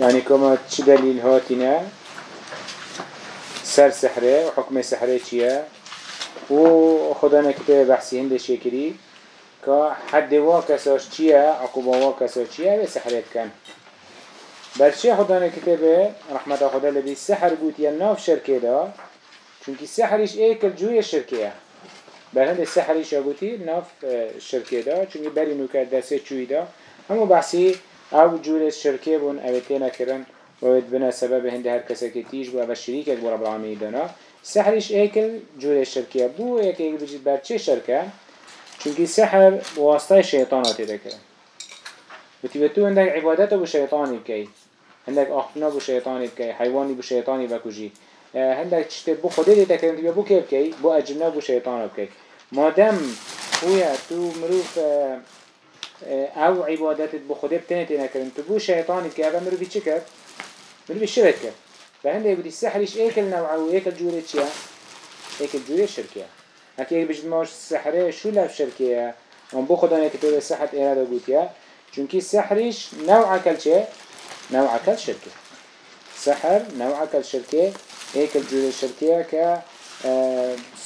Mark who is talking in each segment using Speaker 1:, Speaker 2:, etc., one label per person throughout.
Speaker 1: يعني كما چه دليل هاتنا سر سحره وحكم سحره چيا و خدا نكتب بحثي هنده شكري كحد واكساش چيا عقوبة واكساش چيه سحره تكن برشي خدا نكتب رحمة خدا لبي السحر قوت ناف شركه دا چونك السحرش ايك الجوية شركه بل هند السحرش قوتي ناف شركه دا چونك بري نوكا دسته چوي دا. همو بحثي أو جور شرکه بون اویتینا کرن و بنا سبب هند هر کسی که تیج بو أو شریکت بو رب العالمین دانا. سحرش ایکل جور شرکه بو ایک ایک بجید بر چه شرکه؟ چونکی سحر واسطه شیطانات دکره وتی تو عندك عبادت بو شیطانی بکی. عندك آخنا بو شیطانی بکی حیوانی بو شیطانی بکجی هندك تشتي بو خده دي تكرن تبي بو كي بو أجنة بو شيطان بكي مادام خويا تو مروف أو عبادت بو خده بتنتي نكرن تبو شيطان كي هذا مروفي چكر مروفي شرك كر فهنده يقول السحرش ايكل نوعه وايكل جوري چيا ايكل جوري شركيا اكي ايك بجد ماش السحره شو لف شركيا من بو خدا نكتب السحر ايرادا قوتيا چونكي السحرش نوعه كل چه نوعه كل شركه سحر نوعه كل شركه هيك الجوري الشركية ك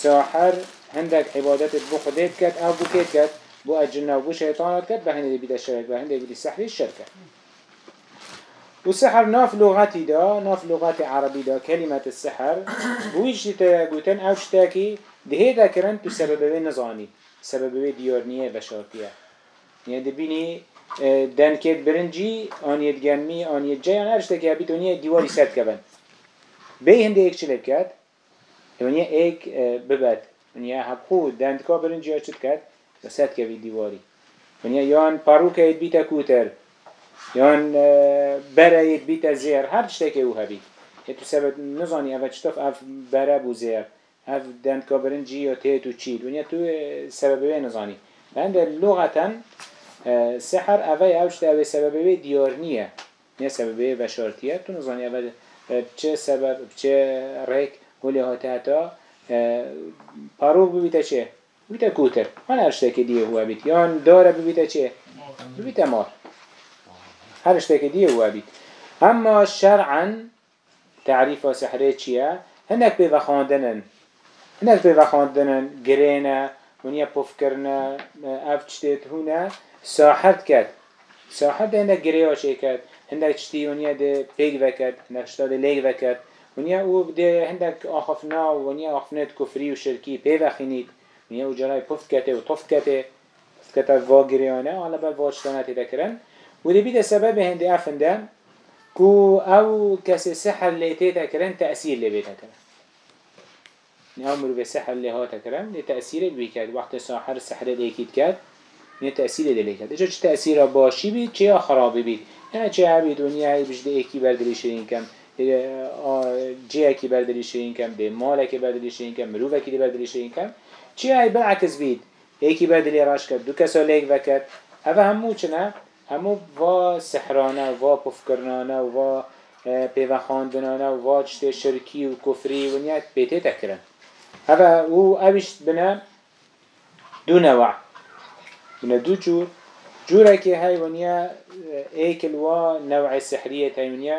Speaker 1: ساحر هندك عبادت بو خديت كت أو بو كيت كت بو الجنة به هنده كد بهندي به هنده بهندي بيد السحر و سحر ناف لغتي دا ناف لغتي عربی دا كلمة السحر بويش تقوتن أو شتاكي دهيدا كرن تسببه نزاني سببه یعنی ديارنية بشارتية يعني دبيني دن كد برنجي آنیت جمي آنيت جاي أنا أشتكي أبي تونية ديواري سد كبن بي هندي إيك شلب كد اونیه إيك ببد اونیه هبخو دن كا برنجي أشتكي وسط که دیواری. ونیا یان پاروکه اید بیتا کوتر یان بره اید بیتا زیر هر چطه که او هبید تو سبب نزانی اول چطف اف بره بو زیر اف دند کا برنجی یا تیت و چید ونیا تو سبب بی نزانی. لغتا سحر اوه اوشت اوه سبب بی دیار نیه. نه سبب بی بشارتیه. تو نزانی اول چه سبب چه ریک ولی هاته هتا پارو ببیتا چه؟ بیتا کوتر هن هر شتێکی دیە هو بیت یان دارە ببیتە چێ ببیتە مار هر شتێکی دیە هو بیت اما شرعا تعریف و سحره چیە هەندێک پێوە خواندنن هەندێک پێوە خواندنن گرێنە ونیە پفکردنە ئەف شتێت هوە ساحت کرد ساحت هەندێک گرێوەشێ کرد هەندێک شتی ونیە دێ پێک بکرد نەشتا دێ لێک بکرد ونیە و بدێ هەندێک ئاخفنا و ونیە ئاخفنێت کفری و شرکی پی پێوەخینیت نیه و جرای پف کته و طف کته. واقعی کته واگریانه حالا بر واجتانه تکرن و دی بیه سبب هندی آفنده، كو او کسی سحر ليتي تكرن تأثير لبي تكرن نأمر بسحر لها تكرن لتأثير کرد. وقت ساحر سحر ليكيد كاد لتأثير ليكاد اجا چه تأثیر باشی بی چه خرابی بی نه چه هبي دنيا هاي بجده ايكي بردلي شرين جیه کی اكي بردلي شرين مال اكي بردلي کم، كم مروف اكي بردلي شرين چه هی بالعکس بید؟ ایکی بردلی راش کرد دو کسا لیک وکرد اوه همو چنه همو و سحرانه و پفکرنانه و پیوخاندنانه و چته شرکی و کفری و نیت بیته تکرن اوه أو اوشت بنا دو نوع بنا دو جور جورا که های ونیا ایکل و نوع سحریه های ونیا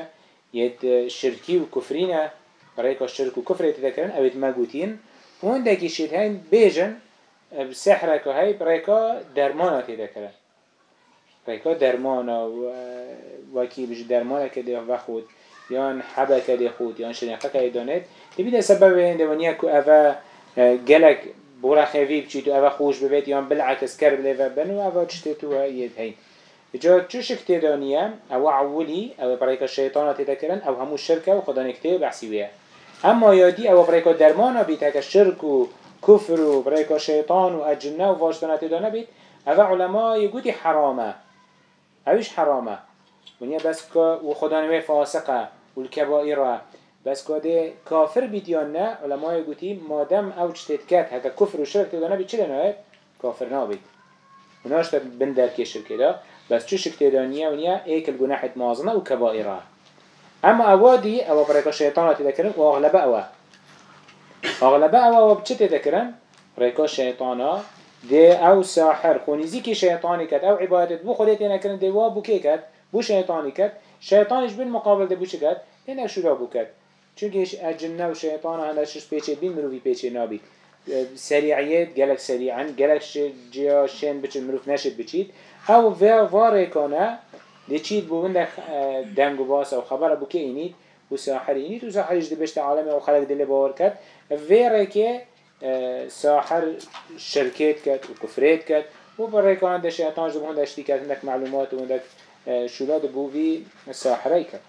Speaker 1: يد شركي وكفرينا بريكا الشرك وكفر يتذكرن أو يتماجوتين وهون داكي شيد هين بيجن بسحرك هاي بريكا درمانا تذكرن ریکا درمان و وکی بج درمان کده و خود یان حبة کده خود یان شنقه که دانید تبید سبب این دوانیه که اوه گلک بورا خوی بچی تو اوه خوش ببید یان بالعکس کرب لیوه بنو اوه چطه تو هید هین جا چو شکت دانیه أو عولی أو برای که شیطان تذکرن أو همو شرکه و خدا نکته بحثیویه اما یادی او برای که درمان بیت که شرک و کفر و برای که شیطان و اجنه و واشتانات دانه بید او علماء یگوتی حرامه. اوش حرامه. ونیا بس که و خدا نوی فاسقه و الكبائره بس که ده کافر بید یا نه علماء یگوتی مادم او چتت کت هکا کفر و شرک دانه بید چه دانه کافر نابید وناش بندر که شرکه ده بس چو شك تدانية ونيا ايك الجناحة مازنة وكبائرة أما اوادي أو بريكا شيطانة تذكرن واغلباء أو اغلباء أو وبچه تذكرن ريكا شيطانة دي أو ساحر. خونيزي كي شيطاني كت أو عبادت. بو خديتي نكرن دي وابو كي كت بو شيطاني كت. شيطانش بالمقابل دي بو چه كت؟ هنا شو بو كت. چونكش أجنة و شيطانه هنده شش پیچه بین مروفی پیچه سریعیت گلک سریعا گلک جیا شن بچن مروف نشد بچید. أو واره کنه دی چید بو بنده دنگ و باس و خبر بو که اینید و ساحر اینید و ساحرش دی بشت عالم و خلق دل باور کرد. ویره که ساحر شرکت کرد و کفریت کرد. و برای کنه ده شیطان جو بهنده اشتی کرد هندک معلومات و هندک شولاد بو وی ساحره کرد.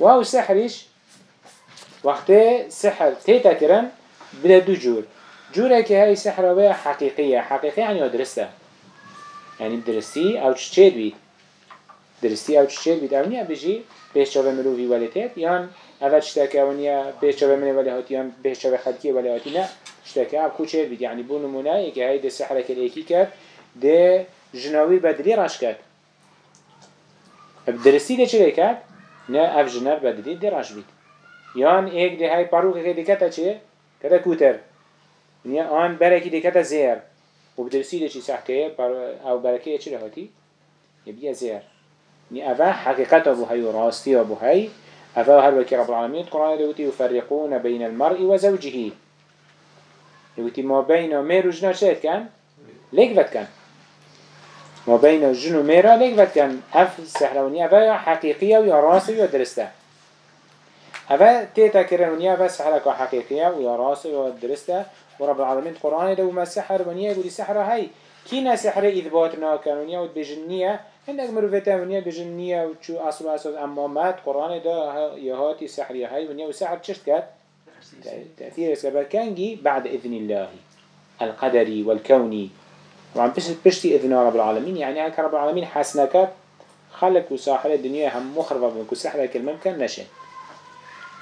Speaker 1: و أو سحرش وقتی سحر تیتا کرن بده دو جور. جوره که هی سحر حقیقیه. حقیقی یعنی درسته يعني درستی أو چه بید؟ درستی او چه بید او نیا بجی پیش چاوه مروفی ولتید یان اول شتاکه او نیا پیش چاوه منی ولی هاتی یان پیش چاوه خلکی ولی هاتی نه شتاکه او خو چه بید یعنی بو نمونه یکی های ده سحره که ایکی کرد ده جناوی بدلی راش کرد. درستی ده چه کرد؟ نه اف جنر بدلی ده راش بید. یان ایک ده های پاروک که دکتا چه؟ کتا کوتر. نیا آن برکی دکتا زیر وبدرسي ده چی سحكه او بركه چی رهاتی يبيا زير ني أفا حقيقة أبو هاي وراستي أبو هاي أفا هل وكي رب العالمين القرآن دوتي يفرقون بين المرء وزوجه. يقولي ما بين مير وجنا شايت كان؟ ليك كان. ما بين الجن وميرا ليك كان. أف سحرونية أفا حقيقية ويا راسي ويا درسته. أفا تيتا كرنونية أفا سحرك حقيقية ويا راسي ويا درسته. ورب العالمين القرآن ده وما سحر ونيا يقول سحر هاي. كينا سحر إثبات ناكن ونيا وبجنية هنك مروفتا ونيا بجنية وشو أصل أساس أمامات قرآن ده يهاتي سحر هاي ونيا وسحر تشت كات تأثير سبب كانجي بعد إذن الله. القدري والكوني طبعا بشتي إذن رب العالمين يعني هكا رب العالمين حسنكات خلق وساحر الدنيا هم مخربة من كسحر كلمة كان نشن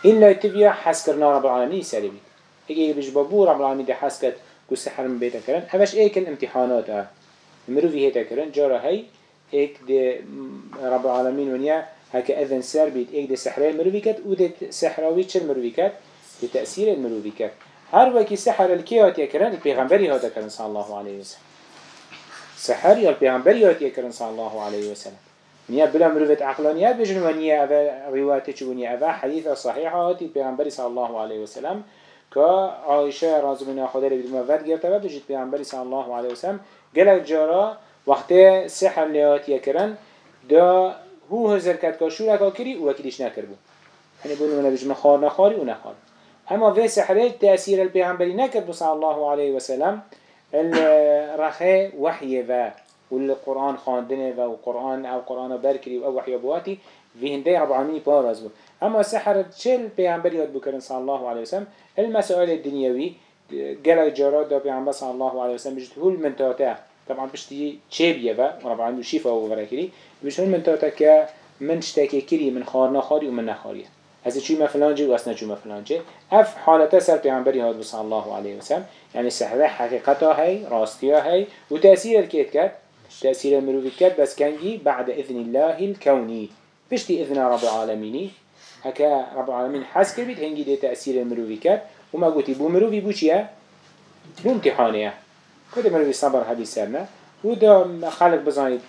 Speaker 1: إلا تبيا حسكرنا رب العالمين سالبي بيش بابور رب العالمين حس كد كو سحر من بيتا كرن اوش ايك الامتحانات ها. مروفي هيتا كرن جارا هاي إيك ده رب العالمين ونيا هكا أذن سر بيت إيك ده سحرين مروفي كد و ده سحراوي چل مروفي كد ده تأثير المروفي كد هر وكي سحر الكيات يكرن البيغمبري هاتا كرن صلى الله عليه وسلم. سحر يا البيغمبري هاتا يكرن صلى الله عليه وسلم. نيا بلا مروفة عقلانيات بجن ونيا أفا روايات ونيا أفا حديثة صحيحة هاتي البيغمبري صلى الله عليه وسلم. که عایشه رازو من خدا رو بدون گرفته و بجید پیامبری صلی الله علیه وسلم. گلک جارا وقتی سحر لیات کرن دا هو هزر کد که شور اکا کری و وکیلیش نکر بود یعنی من بجمع خار نخاری و نخار اما في سحره تأثير البيغمبري نكر صلى الله عليه وسلم الرخاء وحي و والقرآن خاندنه و القرآن أو قرآن بركري أو وحي بواتي في هندي رب العالمين بارز بود. اما سحر پیغمبری یاد بکرن صلی الله علیه وسلم المسائل الدنیوی گل جارات دا پیغمبر صلی الله علیه وسلم بجد هول منتاته طبعا بشتي چه و رب العالمين شفا و برکری بجد هول منتاته که من شتاكي كري من خارنا خاري ومن نخاري هذا شو ما فلانجي واسنا شو ما فلانجي اف حالته سر پیغمبری هاد صلی الله علیه وسلم يعني سحر حقيقتها هي راستيها هي وتأثير الكيت كات تأثير المروفي كات بس كانجي بعد إذن الله الكوني بشتي إذن رب العالمين هكا رب العالمين حس كبيت هنجي دي تأثير المروفي كات وما قلتي بو مروفي بو چيا بو امتحانيه كده مروفي صبر هدي سرنا ودا خالق بزانيد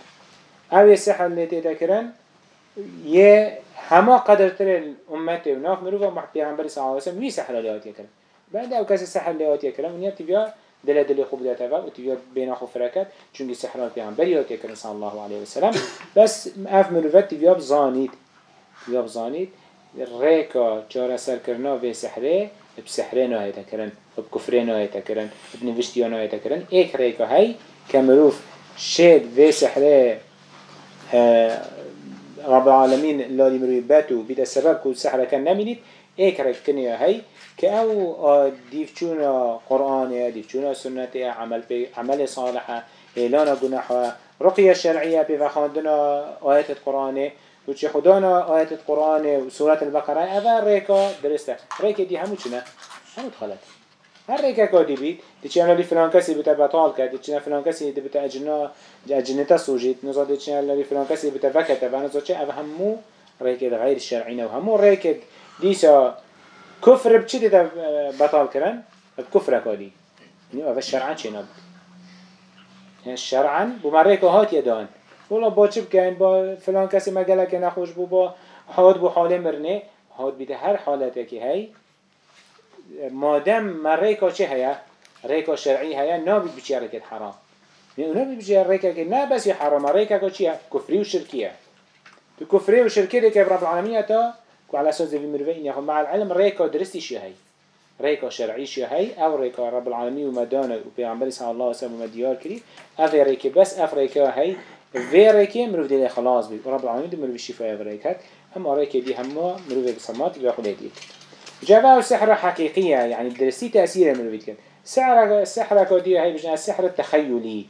Speaker 1: أو يسحر اللي تذكرن يه هما قدر تر الأمة وناف مروفا مح پیغمبر صلى الله عليه وسلم وي سحر اللي آتيه كرن بعد أو كسي سحر اللي آتيه كرن ونيا تبيا دل دل خوب داتا و تبيا بين أخو فركات چونك سحران پیغمبر يا تكرن صلى الله عليه وسلم. بس اف مروفت تبيا بزانيد تبيا بزانيد ريكا جارة سر كرنا في سحره. بسحره نهاية تكرن بكفره نهاية تكرن بنفشتيا نهاية تكرن. ايك ريكا هاي كمروف شد في سحرة آه، رب العالمين اللي مروي باتو بيد السبب كل سحرة كان نمينيت ايك ريكا هاي كأو ديفچونا قرآن ديفچونا سنة عمل عمل صالحة إعلان جناحة رقية شرعية بفخاندنا آيات القرآن وچه خدانا آيات القرآن وسورة البقرة أفا ريكا درسته. ريكا دي همو چنا همو دخلت هر ريكا كادي بيت دي چه لي فلان كسي بتا بطال كد دي چه فلان كسي دي بتا أجنا أجنتا سوجيت نزا دي چه لي فلان كسي بتا فكتا فنزا چه أفا همو ريكا غير الشرعين وهمو ريكا ديسا كفر بچه ده بطال کرن؟ بكفر كادي يعني هذا شرعا چه نبود؟ شرعا بمره که هات يدان ولا با چه بکن با فلان کسی مگله که نخوش بو با حاد بو حال مرنه. حاد بیده هر حالته که هی. مادم مره که چه هیا؟ ریکا شرعی هیا؟ نابید بچی رکت حرام. نابید بچی ریکا که نه بس حرام ریکا که چیه؟ کفری و شرکیه. تو کفری و شرکیه که رب العالمین تا؟ وعلى أساس ذي مرفين ياخد مع العلم ريكا درستي شو هاي ريكا شرعي شو هاي أو ريكا رب العالمين ومدانا وبيعمل صلى الله عليه وسلم ومديار كري أف ريكا بس أف ريكا هاي ویره که مروف خلاص خلاص بید رب العالمین دو مروف شفای وره کرد هم آره که دی همه مروف بسمات و خدا دید جبه سحر حقیقیه یعنی درستی تأثیر مروف کرد سحر سحر کدی هی بجنا سحر تخیلی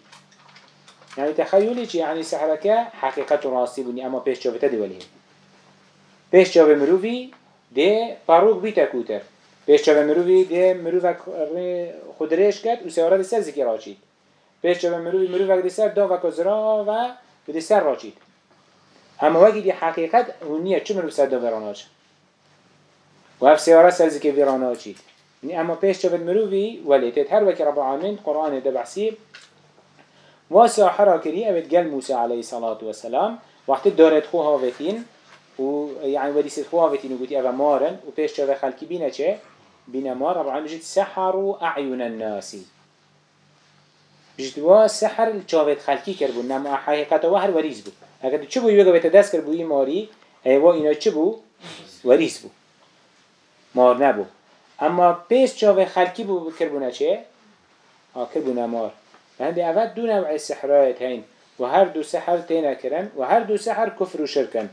Speaker 1: یعنی تخیلی چی یعنی سحر که حقیقت و راستی بودی اما پیش جابه تدی ولی پیش جابه مروفی ده پاروک بیتا کوتر پیش جابه مروفی ده مروف خودرش کرد و سیاره ده سر ذکر آچید پیش چاوه مروفی مروفک ده سر دا و کزرا و ده سر راچید اما وقتی دی حقیقت اونیه چه مروف سر دا وراناش و اف سیاره سر زکی وراناچید اما پیش چاوه مروفی ولیتت هر وقت رب العالمین قرآن ده بحثی. واسع حرا کری اوید گل موسی علیه الصلاة والسلام وقتی دارت خوها وفین و يعني ودي سخوا فتين وقتي أبا مارن. وبيش شاف خلقي بينا چه؟ بينا مار. رب العالمين جيت سحروا أعين الناس جدوا سحر چاوید خلکی کرد بود. نما حقیقت و هر وریز بود. اگر چه بو یوگا به دست کرد بو این ماری ایوا اینا چه بو وریز بود. مار نبو اما پیش چاوی خلکی بو بکر بو نچه آکر بو مار. بند اول دو نوع سحرایت هین و هر دو سحر تینا کرن و هر دو سحر کفر و شرکن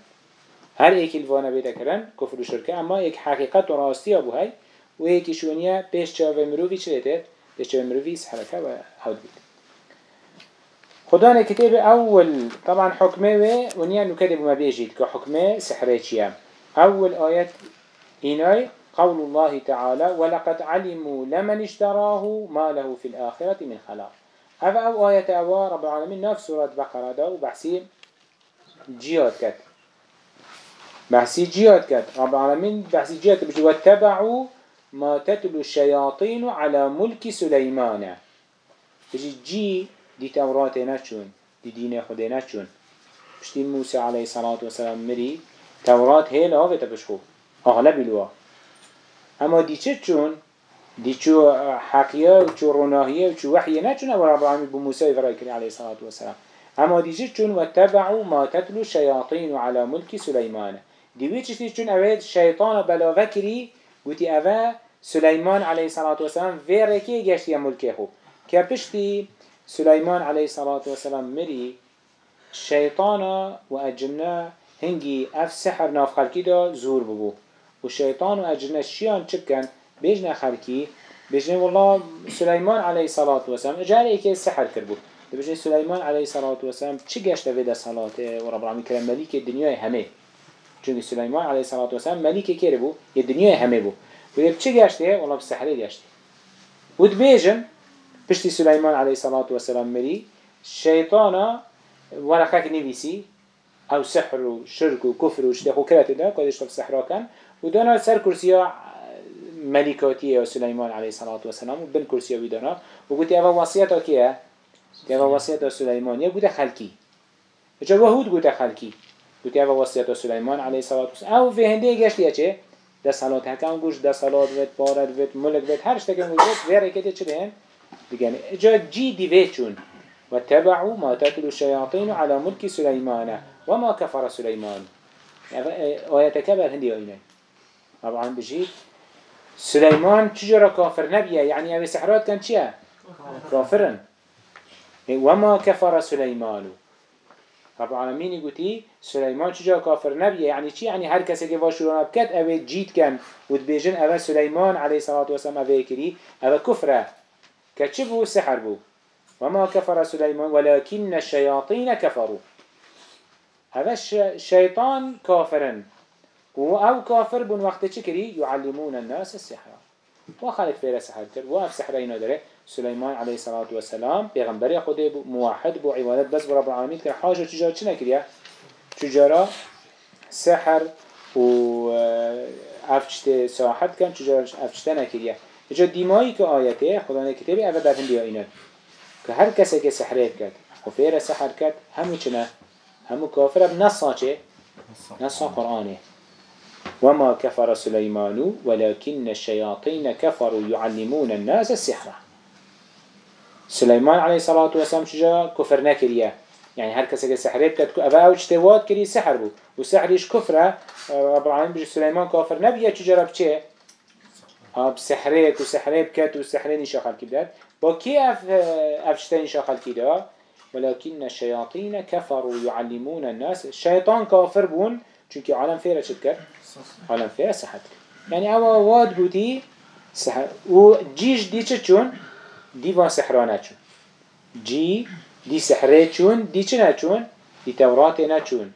Speaker 1: هر ایک الوانا بیده کرن کفر و شرکن اما یک حقیقت و راستی ابو های. و یکی شونیه پیش چاوی مرووی چه لیتید پیش چاوی مرووی سحرکه و حود بیده خدانا كتاب أول طبعا حكمه ونيا نكتب ما بيجيد كحكمه سحرية أول آيات إناي قول الله تعالى ولقد علموا لمن اشتراه ما له في الآخرة من خلاق. هذا أو آية أوا رب العالمين نفس سورة بقرة ده وبحسين جياد كت بحثي جياد كات رب العالمين بحثي جياد بجي واتبعوا ما تتلو الشياطين على ملك سليمان بجي جي دي توراة نچون دي دين خده نچون بشتي موسى عليه الصلاة والسلام مري توراة هي لها تبشخو أغلب الوا أما دي چون دي چو حقيا و چو رناهية و چو وحية نچون أول رب العالمين بموسى إفرايكري عليه الصلاة والسلام. أما دي چون واتبعوا ما تتلو الشياطين على ملك سليمان دیوی چیزی چون اوه شیطان بلاوه کری گوتی اوه سلیمان علیه صلاة و سلام ویره که گشتی سلیمان علیه صلاة و سلام مری شیطان و اجنه هنگی اف سحر ناف خلکی دا زور ببو. و شیطان و اجنه شیان چکن بیجنه خلکی بیجنه والله سلیمان علیه صلاة و سلام اجاره ای که سحر کرد بود. بیجنه سلیمان علیه صلاة و سلام چی گشته ویده صلاة و رب العالمین؟ کرم ملیک دنیای همه. چون سلیمان علیه الصلاة والسلام ملیک کره بو یه دنیای همه بو و چه گشته؟ والله بسحره گشته. و دبیجن پشتی سلیمان علیه سلامت و سلام میری شیطانا ورقه نویسی او سحر و شرک و کفر و شده کرت ده کدش خب تو سحرا کن و دانا سر کرسی ها ملیکاتی سلیمان علیه سلامت و سلام و بن کرسیا بیدانا و گوتی اول وصیتا کیه؟ اول سلیمان. یا گوته خلکی. اجا وحود گوته خلکی. گوتی اول ها سلیمان علیه سلامت و سلام او به هنده گشتیه چه؟ ده صلاة هکم گوش ده صلاة وید بارد وید ملک وید هر شتکن گوش وید ویره کتی چه دیگه إجا دیوه چون واتبعوا ما تتلو الشياطين على ملك سليمان وما كفر سليمان. آيات كبر هندي آينين طبعا بجيت سليمان چجورا كافر نبيه يعني اوه سحرات كان چيه كافرن. وما كفر سليمان. رب العالمين يقولي؟ سليمان چجا كافر نبيه يعني چي يعني هر كسي که واشوران بكت اوه جيت كان ودبيجن اوه سليمان عليه الصلاة والسلام اوه كري اوه كفره كتش بو سحر بو. وما كفر سليمان ولكن الشياطين كفروا. هذا الشيطان كافرا أو كافر بن وقت چكري يعلمون الناس السحر. وخالد فيرا سحر كر واف سحرين داره. سليمان عليه الصلاة والسلام پیغمبر خده موحد بو عبادت بس برب العالمين كر حاجة تجارة چه نكريا تجارة سحر و افشت ساحت كان تجارة افشت نكريا اجا ديمائي که آياته خدا نكتبه اوه در هندي آينه که هر کسی که سحرات کرد و فیر سحر کرد همو چنه همو کافر بنصا چه نصا قرآنه. وما كفر سليمان ولكن الشياطين كفروا يعلمون الناس السحر. سليمان عليه الصلاة والسلام شجا كفر نكريه يعني هر که سحرات کرد أبا أو اجتواد كري سحر بو وسحريش كفره رب العالمين بجي سليمان كافر نبيه چجرب چه ها بسحرات وسحرات كت وسحرين شخل كبدات وكي أف أفشتين شخل كده ولكن الشياطين كفروا يعلمون الناس. الشيطان كافر بون چونك عالم فيرا شكر عالم فيرا سحت يعني أوا واد قوتي سحر و جيش دي چون دي وان سحرانه چون جي دي سحره چون دي چنا چون دي تورات چون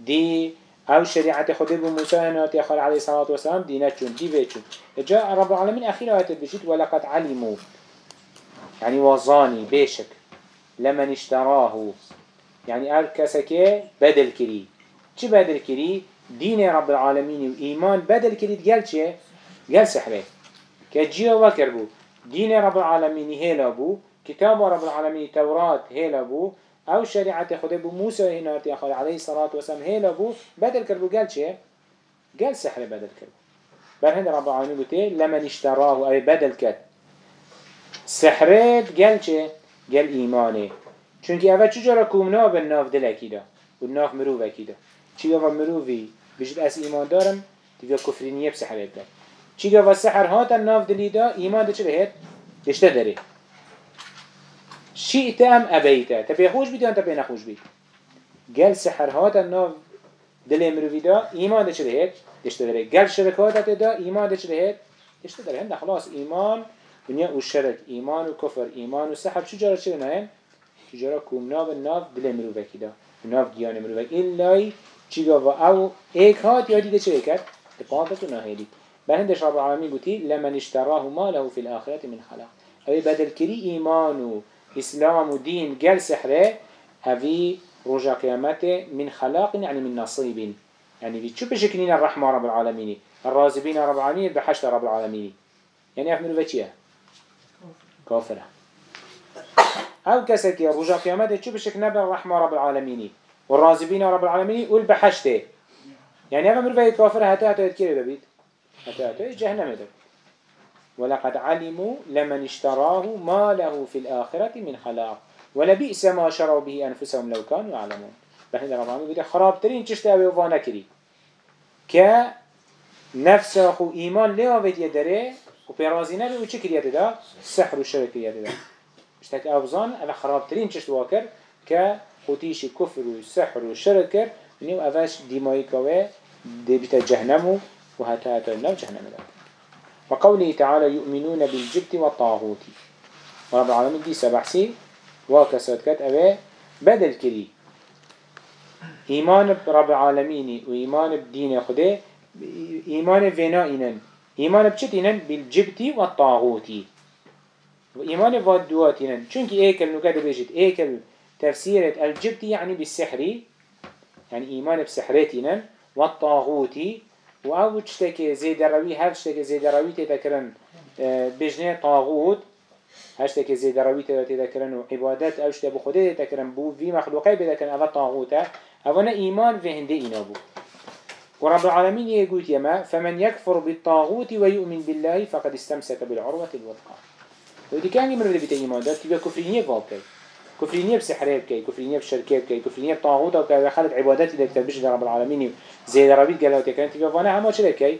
Speaker 1: دي أو شريعة خود بو موسى هنات خال عليه الصلاة والسلام دي چون دي بيچون جاء رب العالمين أخيرا هات بجيت ولقد علموا. يعني وظاني بيشك. لمن اشتراه. يعني أر بدل كري. چه بدل كري؟ دين رب العالمين وإيمان بدل كري قال چه قال سحره كجيا وكر بو. دين رب العالمين هيلا بو. كتاب رب العالمين توراة هيلا بو. أو شريعة خده بو موسى هنارتي أخوي عليه الصلاة والسلام هيلا بو بدل كربو قال چه؟ قال سحر بدل كربو هند رب العالمين بوتي لمن اشتراه أي بدل كت سحرت قال چه؟ قال إيمانه چونك أول چجارة كومنا بالناف دل أكيدا والناف مروف أكيدا چي قفا مروفي بجد أس إيمان دارم تبقى كفرينية بسحرت كت چي سحر هات الناف دلي دا؟ إيمان دا چه داره. شئت أم أبيت تبي خوش بيت أم تبي نخوش بيت قال سحر هات الناف دل مروفي دا إيمان دا چه بهت دشتا داره قال شركات دا إيمان دا چه بهت دشتا داره هنده خلاص إيمان دنیا و شرک ایمان و کفر ایمان و سحب چه جارا چه نه چه جارا کوم ناو ناو دل مرو وکی دا ناو گیان مرو وکی ایلای چی گاوا أو ایک هات یا دیده چه کرد دپانتا تو نهیدی بهندش رب العالمین گوتی لمن اشتراه ما له في الآخرة من خلاق اوی بدل کری ایمان و إسلام و دین گل سحرة اوی رجا قيامت من خلاق يعني من نصيب. يعني في شو بشكلين الرحمة رب العالمين؟ الرازبين رب العالمين بحشت رب العالمين. يعني أفمنوا بچيه كافرة. أو كسك رجا قيامته شو بشك نبر رحمة رب العالمين؟ والرازبين رب العالمين قول بحشته. يعني هذا مرفه كافر هتا هتا يتكير ببيت. هتا هتا جهنم ده ولقد علموا لمن اشتراه ما له في الآخرة من خلاق. ولبئس ما شروا به أنفسهم لو كانوا يعلمون. بحين رب العالمين بيقول خراب ترين تشتا وفانا كري ك نفس أخو إيمان ليه وفيد يدره و پیرازی نبی و چه کریت دا؟ سحر و شرک کریت دا اشتاك اوزان اوه خرابترین چشت واکر که خوتیش کفر و سحر و شرک کر و اوش دیمایی که دی بیتا جهنم و حتی حتی نو جهنم. دا وقوله تعالى يؤمنون بالجبت والطاغوت. ورب العالمين دي سبحسي واكسات كات اوه بدل كري. إيمان برب العالمين وإيمان بدين خده إيمان فينا إيمان بچتينن بالجبتي والطاغوتي وإيمان فادواتينن چونك إيكل نكاد بيجت إيكل تفسيرة الجبتي يعني بالسحري يعني إيمان بسحرتينن والطاغوتي وأو تشتكي زيد روي هر تشتكي زيد روي تذكرن آه، بجنه طاغوت هر تشتكي زيد روي تذكرن وعبادات أو تشتكي بخده تذكرن بو في مخلوقي بذكرن أفا طاغوتا أفا إيمان في هنده إنا بو ورب العالمين يقول يما فمن يكفر بالطاغوت ويؤمن بالله فقد استمسك بالعروة الوثقى. ودي كان يمر بيت إيمان دار تبقى كفرينية بابكي كفرينية بسحرية بكي كفرينية بشركية بكي كفرينية بطاغوت وكي خلت عبادات اللي تكتبش رب العالمين زي ربيت قالوا تكن تبقى فانا هما شركي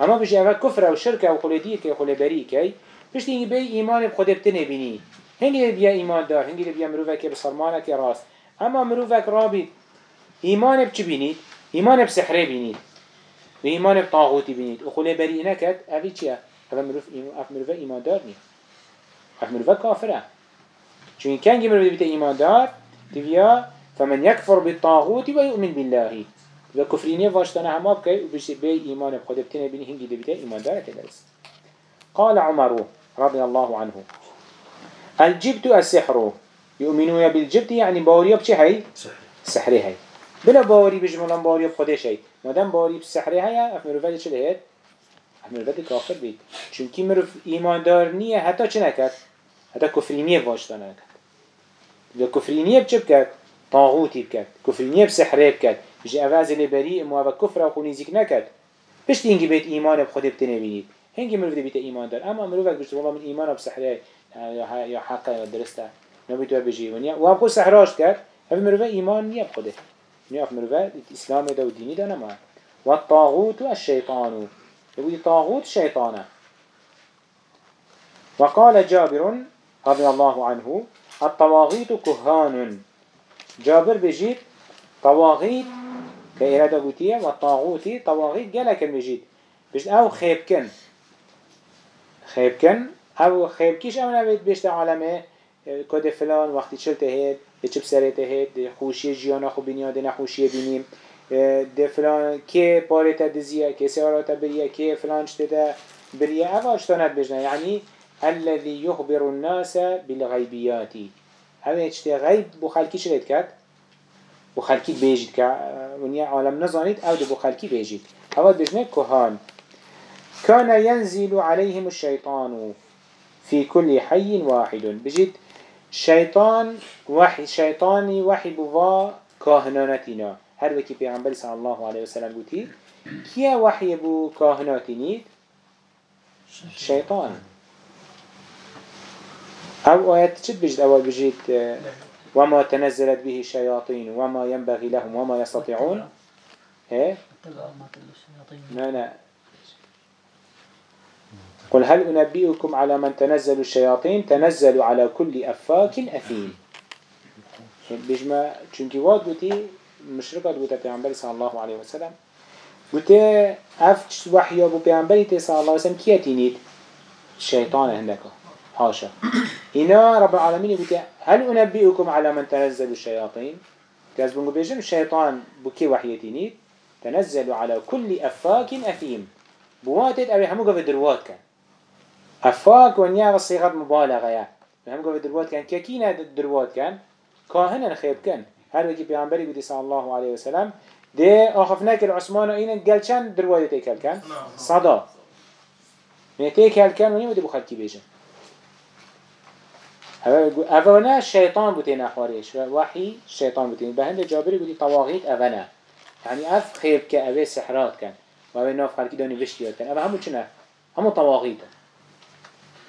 Speaker 1: هما بيجي أفا كفر أو شركة أو خلدية كي خلي بري كي بيش تيجي بي إيمان بخده بتنه بني هنگی بیا ایمان دار هنگی بیا مروفة که بسرمانه که راست أما مروفة رابط ایمان بچه بینید ایمان بسحره بینید و ایمان بطاغوتی بینید و خلی بری نکد اوی چیه؟ مروف اف مروفة ایمان دار نی اف مروفة کافره چون کنگی مروفه بیت ایمان دار تبیا فمن يكفر بالطاغوت ويؤمن بالله و كفرينيه واشتنا هما بكي وبيش بي إيمان بخد بتنا بيني هنجي دبيته إيمان دارة كدرس قال عمر رضي الله عنه الجبت السحر يؤمنون بالجبت يعني باوريا بشي هاي سحري هاي بلا باوري بجملان باوري بخدش هاي مادام باوري بسحري هاي اف مروفات چه لهيت اف مروفات كافر بيت چونكي مروف ايمان دار نية حتى چه نكت حتى كفرينية باشتا نكت كفرينية بشبكت طاغوتي بكت كفرينية بسحره بكات بجي أفازي لبريء موافق كفر وخونيزيك نكت بشت هنگي بيت إيمان بخده بتنبينيد هنجي مروف ده بيت إيمان دار. أما مروفك بجي والله من إيمان بسحري يا حقا يا نبي نبيتو بجي ونيا وابقو سحراش كات هف مروفة إيمان نيا بخده نيا هف مروفة الإسلام دا وديني دا نما والطاغوت والشيطان يقول طاغوت شيطانه وقال جابر رضي الله عنه الطواغيت كهان. جابر بجيت طواغيت كإرادة قوتية والطاغوتي طواغيت جالك بجيت. بجد أو خيبكن. خيبكن خیر کیش أو نوید بیشتر عالمه کد فلان وقتی چل تهید چه بسره تهید خوشی جیانا خو بینیاده نخوشی بینیم ده فلان که پاره تا دزیه که سیارا تا بریه که فلان چته بریه أو اشتانت بجنة. یعنی الذي يخبر الناس بالغيبيات. غیب بو خلکی شرید کرد بو خلکی بیجید که ونیا عالم نزانید أو بو خلکی بیجید أو بجنة کهان كان ينزل عليهم الشيطان في كل حي واحد. بجد شيطان وحي شيطاني وحي بوا كاهنانتنا هر وكي پیغمبر صلى الله عليه وسلم قلتي كيا وحي بو كاهناتني شيطان. أو آيات چد بجد؟ اول بجد وما تنزلت به الشياطين وما ينبغي لهم وما يستطيعون؟ إيه لا لا. قل هل أنبئكم على من تنزل الشياطين؟ تنزل على كل أفاك أثيم. بجمع چونكي واد قلتي مشركات قلت پیغمبر صلى الله عليه وسلم. قلت اف وحي ابو پیغمبر صلى الله عليه وسلم كيه تينيد الشيطان عندك حاشا إنا رب العالمين قلت هل أنبئكم على من تنزل الشياطين كازبون بيجم الشيطان بكي وحي تينيد تنزل على كل أفاك أثيم بواتت أبي همو قف دروات كان أفاك ونيا وصيغة مبالغة يا هم قوي دروات كان كيكينا دروات كان كاهنا خيب كان هر وكي بيعنبري قدي صلى الله عليه وسلم دي آخفناك العثمان وإن قال كان دروات تيكال كان صدا. من تيكال كان ونيا ودي بخلقي بيجن أفنا الشيطان بتين أخواريش وحي الشيطان بتين بهند جابري قدي طواغيت أفنا يعني أف خيب كأبي سحرات كان وأبي ناف خلقي دوني بشتيات كان أفا همو چنا همو طواغيت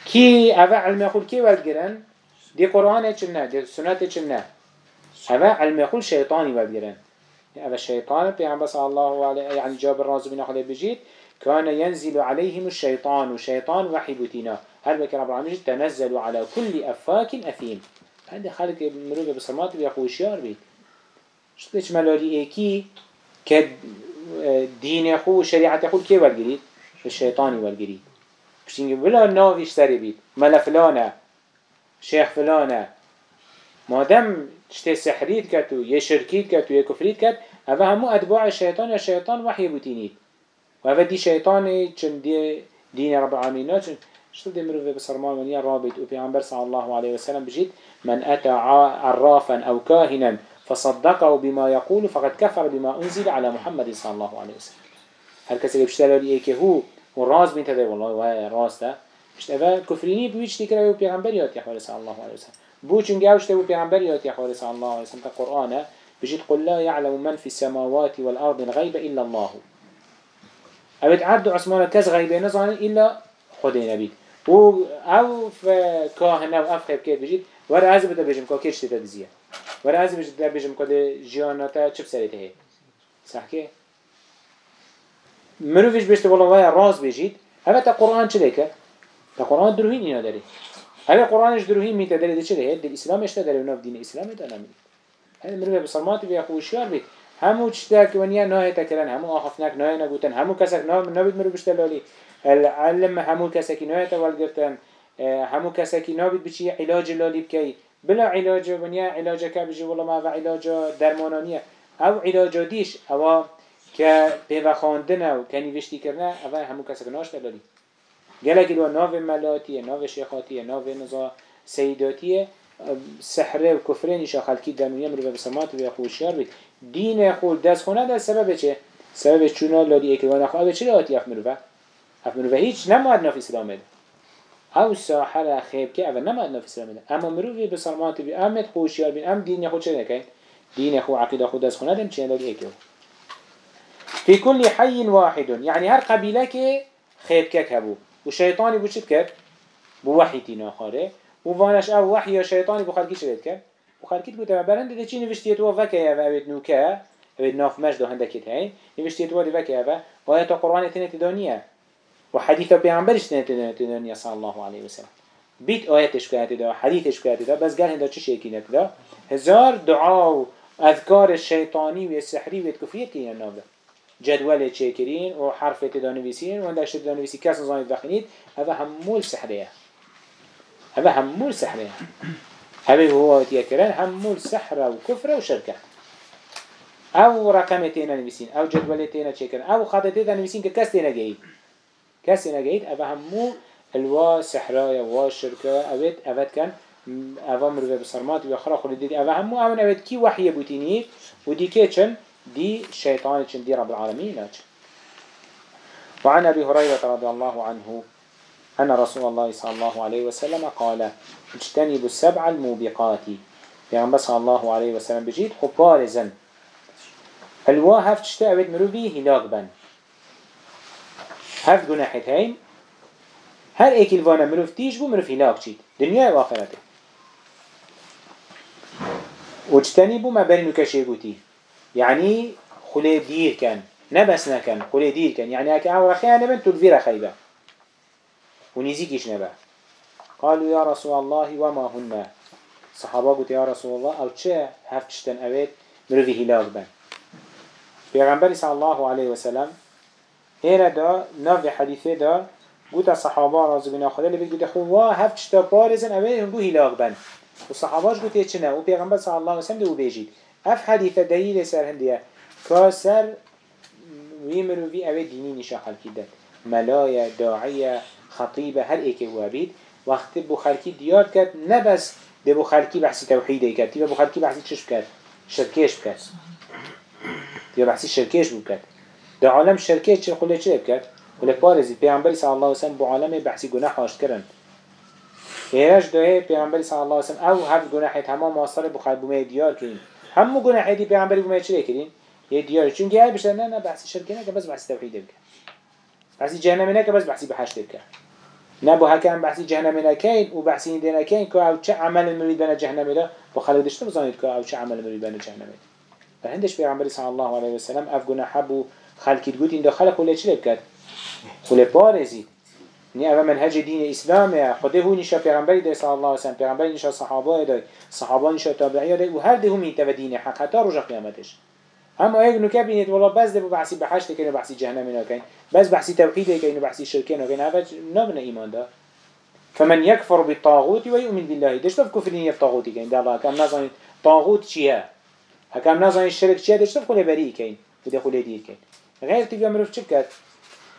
Speaker 1: كي أفا علم يقول كي والجرن دي قرآن چنه دي سنة چنه أفا علم يقول شيطاني والجرن أفا الشيطان بيعم بس الله عليه يعني جاب الرازو من أخذ بجيت كان ينزل عليهم الشيطان وشيطان وحي بوتينا. هل بك رب العالمين؟ تنزل على كل أفاك أثيم. هذا خالق مروبة بصمات بيقول شيار بيت. شتش ملالي إيكي؟ كد دين يخو شريعة يخو كي والجريد الشيطاني والجريد بشتينجي بلا ناويش سري بيت. ملا فلانة شيخ فلانة. مادام تشتي سحريت كتو يا شركيت كتو يا كفريت كت هذا همو أتباع الشيطان يا شيطان وحي بوتينيت. وهذا دي شيطاني چن دي دين رب العالمين. چن شتو دي مروفي بسرمان ونيا رابط وبيعنبر صلى الله عليه وسلم بجيت من أتى عرافا أو كاهنا فصدقه بما يقول فقد كفر بما أنزل على محمد صلى الله عليه وسلم. هل كسر بشتغل إيكي هو وراز بين تدي والله وهي راز ده. مش تبع كفريني بيجي تكره يو بيغمبر يا تيحوال صلى الله عليه وسلم بوچن جاوش تبو بيغمبر يا تيحوال صلى الله عليه وسلم القرآن بيجي تقول لا يعلم من في السماوات والأرض الغيب إلا الله. أبد عبد عثمان كز غيب نظام إلا خدي نبيت. و أو كاهنة و أف خيب كيت بجيت ورا عزب بده بيجم كا كيش تدزية. ورا عزب بيجم كا جياناتا چه بسريته هي؟ صح كي؟ مروفيش بيشت والله ويا راز بيجيت. هذا تا قرآن چه ليكه تا قرآن دروهين اينا داري. هذا قرآنش دروهين ميتا داري دي الإسلام اشتا داري وناف دين الإسلام ده نامي هذا مروفي بصرمات بيا خوشيار بيت. همو چتاك ونيا ناهي تكرن همو آخفناك ناهي نگوتن همو كسك نابد مروف بشتلالي العلم همو كسكي ناهي تولگرتن همو کسی نابید بچی علاج لالی بکی. بلا علاج ونیا علاج بجی والله ما و علاج درمانانیه. او علاج دیش او که پیو خواندن و که نوشتی کرنه او همو کسی که ناشت لالی. گله گلو ناو ملاتیه ناو شیخاتیه ناو نزا سیداتیه. سحره و کفره نیشا خلکی دنویه مرو بسمات و خوشیار بید. دین خود دست خونه در سبب چه؟ سبب چونا لالی اکروان خواهد چه لاتی اف مروه؟ اف مروه هیچ نمواد ناف اسلامه او ساحر خیب که اول نماد نفس اسلام ده اما مروی بسرمات بی امت خوشیار بین ام دین خود چه نکن؟ دین خو عقیده خود از خونه دم چه داد ایکو في كل حي واحد. يعني هر قبيلة كي خيب كك هبو وشيطاني بو شد كر بو وحي تينا خاره وفانش او وحي يا شيطاني بو خلقي شد كر و خلکیت بوده و برند ده چی نوشتی تو وکه اوه اوید نوکه اوید ناف مجد هندکت هی نوشتی تو دی اوه و آیت قرآن تنه تدانیه و حدیث پیامبرش تنه تدانیه صلی الله علیه و سلم. بیت آیتش که دا حدیثش که دا بس گل هندا چه شیکی نکدا هزار دعا و اذکار شیطانی و سحری و کفریت که این جدول چکرین و حرف تدانویسین و اندکش تدانویسی کس نزدیک دخنید اوه هذا مول سحریه اوه هم مول سحریه هذا هو تيكرين همول سحرة وكفرة وشركة. أو رقمتين نويسين أو جدولتين تشيكرين أو خطتين نويسين كاس تينا جاي كسي نجيت أبا همو الوا سحرايا وا شركة أبد أبد كان أبا مروي بصرمات ويخرا خلدي أبا همو أمن أبد كي وحي بوتيني ودي كيتشن دي شيطان دي رب العالمين وعن أبي هريرة رضي الله عنه أن رسول الله صلى الله عليه وسلم قال اجتنبوا السبع الموبقات. يعني صلى الله عليه وسلم بجيت خبارزا الوا هفت شتا أبد مروي هلاك بن. هفت گناحت هين هر ایک الوانا مروف تیش بو مروف هلاك چید. دنیا و آخرته. ما کشه گوتی. يعني خلی دیر کن. نبس نکن خلی دیر کن. يعني اكي عور خيانة من تلفير خيبة ونزيكيش نبا قالوا يا رسول الله وما هن صحابة قلت يا رسول الله او چه هفتشتن اوید مروفي هلاك بن پیغمبر صلى الله عليه وسلم هنا دا ناف حديثه دا قوت الصحابة رضي بنا خدا اللي بيقول خوا هفت شتا بارزن اوه هنگو هلاغ بن والصحاباش قوت يتشنا و پیغمبر صلى الله عليه وسلم دو بيجيد اف حديثه دليل سر هندية كاسر ويمرو في اوه ديني نشا خلقي داد ملايا داعية خطيبة هر ايكي هو بيد وقت بو خلقي ديار كد نبس ده بو خلقي بحثي توحيده كد تيبا بو خلقي بحثي چش بكد شركيش بكد تيبا بحثي شركيش بكد ده عالم شرکه چه خله چه بکرد خله پارزی. پیامبری صلی الله علیه و سلم بو عالم بحثی گناه هاشت کردن. ایرش ده پیامبری صلی الله علیه و سلم او هر گناه تمام ماستر بخیر بومه دیار کردین همو گناه دی پیامبری بومه چه یه دیار. چون که بشه نه نه بحث شرکه نه که بس بحث توحید بکن بحث جهنم نه که بس بحث بحشت بکن نبو هكا عم بحثي جهنم نكين بحثی هندي نكين كو او چه عمل مريد بنا جهنم دا بخلق دشتو بزانيد كو او چه عمل مريد بنا جهنم دا فهندش بيغمبر صلى الله عليه وسلم اف گناح بو خلقید گوت این دا خلق ولی چه لب خله پارزید نی یعنی اول منهج دین اسلامه خدا هو نشا پیغمبری دای صلی الله علیه و سلم پیغمبری نشا صحابه دای صحابه نشا تابعی دای و هر دهمی تو دین حق حتی روز قیامتش. اما اگه نو کبینید والله بس ده بحثی بحشت کنه بحثی جهنم کن بس بحثی توحید کنه بحثی شرک نه کن هذا نبنى ایمان ده. فمن يكفر بالطاغوت ويؤمن بالله. دش تف كفر نيه الطاغوت كين ده الله كم نظن طاغوت چيه هكم نظن الشرك چيه دش تف كل بريء كين وده كل دير كين غير تبيا مروف چه بكت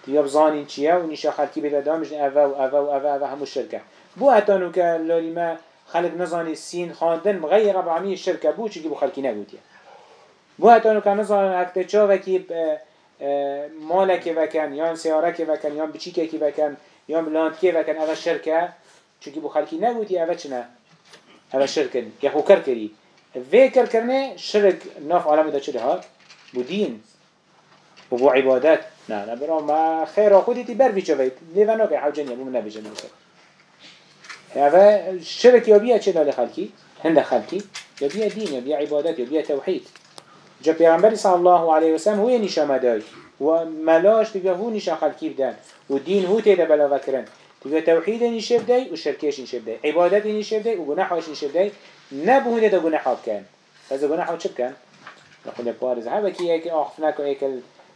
Speaker 1: تبيا بزانين چيه و نشا خلقي بلا دامج اوه و اوه و اوه و همو شركة بو هتانو که لالی ما خلق نزاني السين خاندن غير رب العالمين الشركة بو چه بو خلقي نگوتيه بو هتانو که مثلا اکده چا وکی مالکی وکن یا سیارکی وکن یا بچیکی وکن یا بلاندکی وکن اوه شرکه چونکی بو خلکی نگویدی اوه چنه اوه شرکن که خو کر کری وی کر کرنه شرک ناف عالم دا چلی ها بو دین و بو عبادت نه نه برا ما خیر خودی تی بر بیچه وید لیوه ناکه حوجن یا بومن نبیجن بسر اوه شرک یا بیا چه دال خلکی هند خلکی یا بیا دین یا بیا عبادت یا بیا توحید جا پیغمبر صلی الله علیه و سلم هوی نشا دای و ملاش دیگه هو نشا خلکی بدن. و دین هو تیده بلا وکرن. دیگه توحید نشب دی و شرکش نشب دی عبادت نشب دی و گناحاش نشب دی نبهونه ده ها بکن فزا گناح ها چه بکن؟ نقول بارز ها بکی ایک آخفنک و ایک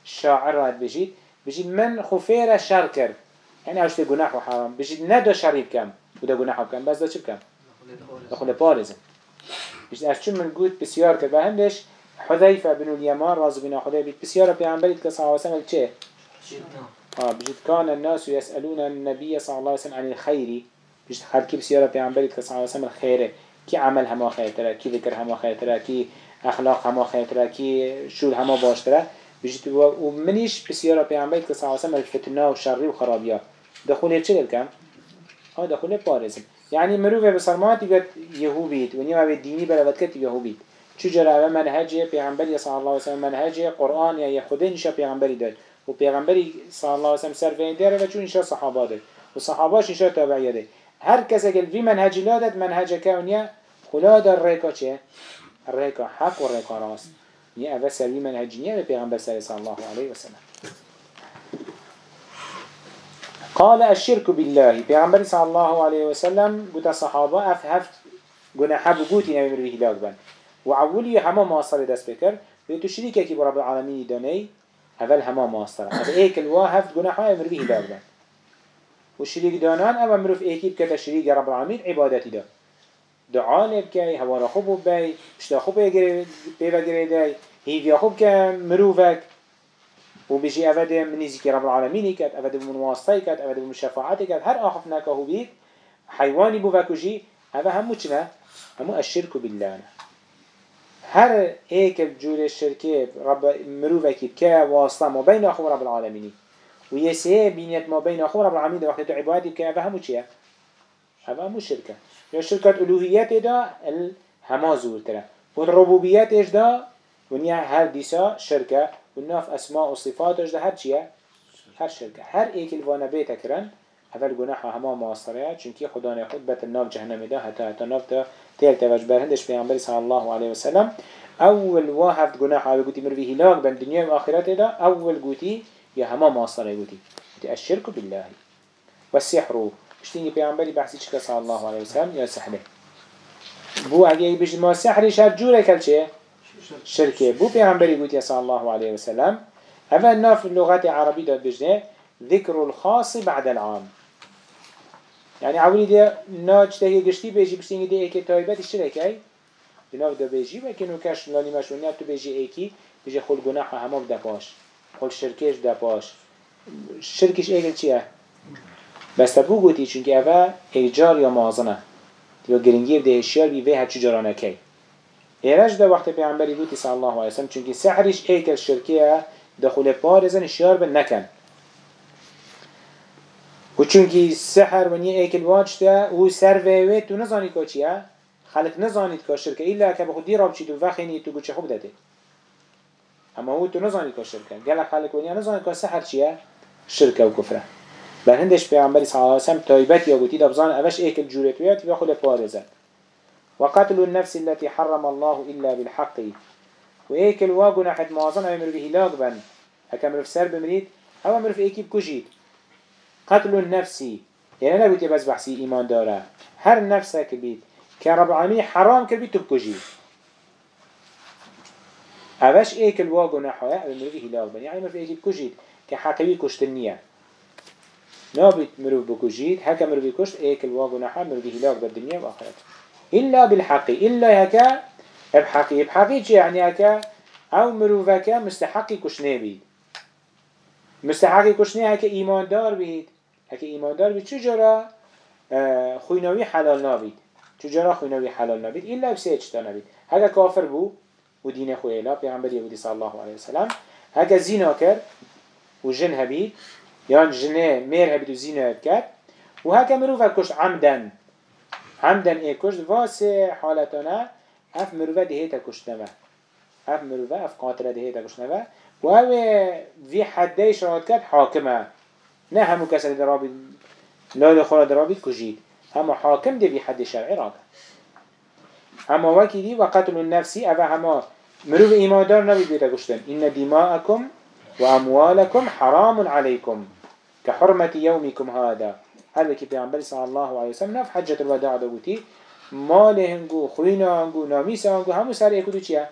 Speaker 1: شاعر راد بجید بجید من خفیر شر کر یعنی اوش ده گناح و حرام. بجید ندا شری بکن و ده ها بکن بس ده چه بکن؟ نقول بارزم بجید از چون من گود بسیار کرد و حذيفة بن اليمان راز بن حذيفة. بسيارة بيعنبريت كصلى الله عليه وسلم چه؟ آه بجد كان الناس يسألون النبي صلى الله عليه وسلم عن الخير. بجد خلقي بسيارة بيعنبريت كصلى الله عليه وسلم الخير كي عمل هما خير ترى كي ذكر هما خير ترى كي أخلاق هما خير ترى كي شو هما باش ترى بجد ومنيش بسيارة بيعنبريت كصلى الله عليه وسلم الفتنة والشر وخرابيات دخول چه الكم؟ آه بارزم يعني مروفه بسرمات يقول يهوبيت ونيما بالديني بلوت كت يهوبيت چجرا منهج پیغمبری صلی الله علیه و سلم منهج قرآن یا خود نشه پیغمبری داد. و صلی الله علیه و سلم سر وین داره و چون صحابه داد. و صحاباش نشه تابعیه داد. هر کسی که وی منهج لادت منهج کونیه خلا در ریکا چه؟ ریکا حق و ریکا راست. نی اوه سروی منهج نیه به پیغمبر صلی الله علیه و سلم. قال الشرك بالله. پیغمبر صلی الله علیه و سلم گوتا صحابه اف هفت گناح بگوتی وعولي هما مواصل دست بكر بيتو شريكة كي برب العالمين داني اول هما مواصل هذا ايك الوا هفت جناحا أمر به دار والشريك دانان اما مروف ايكي بكتا شريك رب العالمين عبادتي دا دعاء لبكي هوا خوب بي بشتا خوب بيبا جريداي هيفيا خوب كمروفك وبيجي أفد من نزيك رب العالمين كات أفد من واصطي كات أفد من شفاعتي كات هر آخفناك هو بيت حيواني بوفاكوجي هذا همو چنا همو الشرك بالله هر ایک جور شرکه رب مروفه کید که واسطه ما بین اخو رب العالمینی. و یه سه بینیت ما بین اخو رب العالمین وقتی تو عبادی که اوه همو چیه؟ اوه همو شرکه. یا شرکت الوهیت دا همه زورتره. و الربوبیتش دا ونیا هر دیسا شرکه. و ناف اسماء و صفاتش دا هر چیه؟ هر شرکه. هر ایک الوانه بیتا کرن اول گناه همه معاصره چونکی خدا نه خود ناف جهنم ده حتی حتی ناف تا تیل توج برهندش پیامبر صلی الله علیه و سلم أول واحد گناه هاي قوتي مروي هلاك بين الدنيا وآخرته ده أول قوتي يا هما معاصره قوتي. قوتي الشرك بالله. والسحر. بشتيني پیامبری بحثی چکه صلی الله علیه و سلم یا سحره بو اگه بيش ما سحر شر جوره کل چه شركه بو پیامبری قوتي صلی الله علیه و سلم اول ناف اللغات عربی داد بجنه. ذكر الخاص بعد العام. يعني عوني دي ناج تهي قشتي بيجي بشتيني دي ايكي تايبت دي بناف ده بيجي ويكي نوكاش لاني مشوني تو بيجي ايكي بيجي خل قناحا همه بدا باش خل شركيش دباش باش شركش چيه بس تبو قوتي چونك افا ايجار يا معظنه تبو قرنجي بده اشيار بيوه هچو جرانه كي ایرج ده وقت پیغمبری گوتی صلی الله عليه وسلم چونك سحرش ايكل شركيه دخول بارزن اشيار بنكن. نكن و چونکی سحر و نیه ایکل واجته و سر ویوه تو نزانید که چیه؟ خلق نزانید که شرکه. ایلا که بخود دی راب چید و وخینی تو گوچه خوب داده. اما أو تو نزانید که شرکه. گل خلق و نیه نزانید که سحر چیه؟ شرکه و کفره. بل هندش پیغمبری صلی الله علیه وسلم تایبت یا گوتی دبزان اوش ایکل جورت ویت و خود پارزه. وقتل النفس التي حرم الله إلا بالحق. وإيك الواقع نحد معظم أمر به لاق بن. هكا سر بمريد أو أمر في إيكي بكجيد قتل النفس. يعني نقول بس بحسي إيمان داره. هر نفسك بيت كرب حرام كربيت تبكجي اوش ايك الواقع نحوه أو مروفي هلاك بني يعني مروفي بكجيد كحقيقي كشتنية نابت مروف بكجيد هكا مروفي كشت ايك الواقع نحوه مروفي هلاك بالدنيا وآخرته إلا بالحق إلا هكا بحقي بحقي يعني هكا أو مروفك مستحقي كشنه بيد مستحقي كشنه هكا إيمان دار بيد هکی ایماندار بید چجورا خویناوی حلال نابید. چجورا خویناوی حلال نابید؟ این لبسی اجتا نابید. هکا کافر بو و دین خوی لا پیغمبر یهودی صلی اللہ علیه وسلم هکا زینا کرد و جن هبید. یان جنه میر هبید و زینا کرد و هکا مروف کشت عمدن. عمدن ای کشت واسه حالتانه اف مروفه دهیتا کشتنوه. اف مروفه اف قاتله دهیتا کشتنوه. و اوه وی حدهش راد کرد حاکمه. نه همو کسی درابید لا خورا درابید کجید هما حاكم دي في حد شرعي راك اما وكي دي وقتل النفسي أبا هما مروف إيمان دار نبي بيتا قشتن إن دماءكم وأموالكم حرام عليكم. كحرمة يومكم هذا. هل بكي بيعنبري صلى الله عليه وسلم نف حجة الوداع دوتي مال هنگو خوينا هنگو ناميس هنگو همو سر يكو دو چيا؟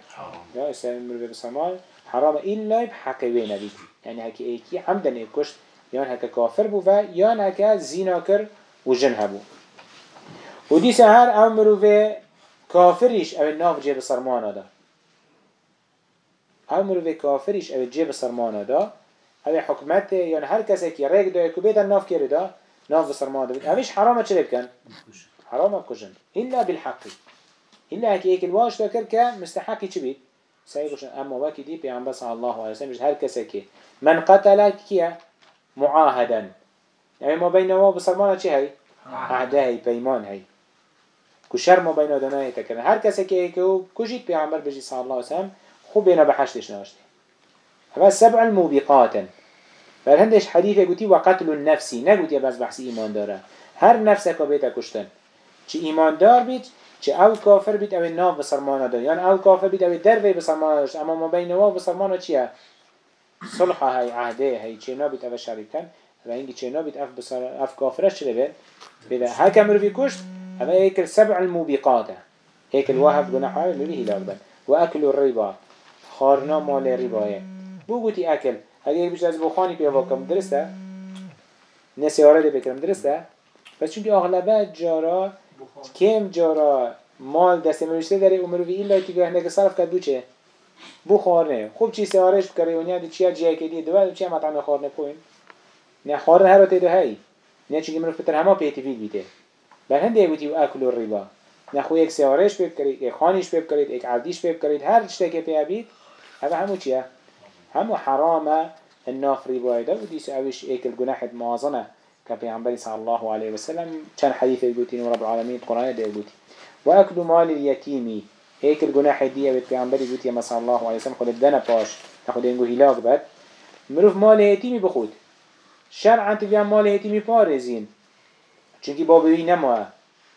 Speaker 1: لا اسلام مروف بسرمان حرام. إلا بحقي وين نبي يعني هكي أيكي عمدن ايكشت يان هكا كافر بو و يان هكا زينا كر و جن هبو و دي سهر أو مروف كافرش أو الناف جيب سرمانا دا. أو مروف كافرش أو جيب سرمانا دا أو حكمته يان هر کسی که ریگ دا بيتا الناف كيري دا ناف سرمانا دا اوش حرامه چلي بكن حرامه كجن إلا بالحق. إلا هكي ايك الواش دا كر كمستحقي چه بيت سيبوش أما وكي دي بيعنبه صلى الله وسلم هر کسی که من قتل كيه معاهدا. يعني ما بين نواب وسلمان چه هي؟ عهده هي بيمان هي كشر ما بين آدمه هي تكرن هر کسی که که کجیت پیامبر بجی صلی الله علیه وسلم خوب بینا بحشتش ناشته. هذا سبع الموبقات. فالهندش حديث قلتي وقتل النفس نقولتي بس بحث إيمان داره. هر نفسك بيتا كشتن چه إيمان دار بيت چه أو كافر بيت أو ناف بسرمانه دار. يعني أو كافر بيت أو در بسرمانه داشت. اما ما بين نواف بسرمانه چيه صلح هاي عهده هاي چه نابید أو شریکن و اینگه چه نابید اف بسر اف کافرش چه بید بده هر کم رو بیکشت اما ایکل سبع الموبقاته ایکل واحد گناه های لولی هلاک بد و اکل الربا. خارنا مال ربایه. بو گوتی اکل اگه بیشتر از بخانی پیوا کم درسته؟ نسیاره ده بکرم درسته؟ بس چونکه اغلبه جارا کم جارا مال دست مروشته داره و مروی ایلا تیگه نگه صرف کرد بو چه؟ بو خارنه خوب چی سوارش بکره و دی چیا جای که دی دو چی مطعم خارنه پوین؟ نه خارنه هر تی دو هی نه چی مرف پتر همه پیتی وید بیته بر هنده بودی و اکل و ریبا. نه خو یک سوارش بب کرید یک خانیش بب کرید یک عبدیش بب کرید هر چی که پی بید هذا همو چیه؟ همو حرامه الناف ریبا ده و دیس اوش ایکل گناح معظمه كبيعنبري صلى الله عليه وسلم كان حديث يقولين رب العالمين القرآن ده يقولي وأكل مال اليتيم هيك الجناح دي بيت پیامبری گوت یا مثلا الله علیه وسلم خود دنا پاش نخود اینگو هلاک بد. مروف مال هیتیمی بخود. شرعا تبیان مال هیتیمی پارزین. چونکی بابوی نما.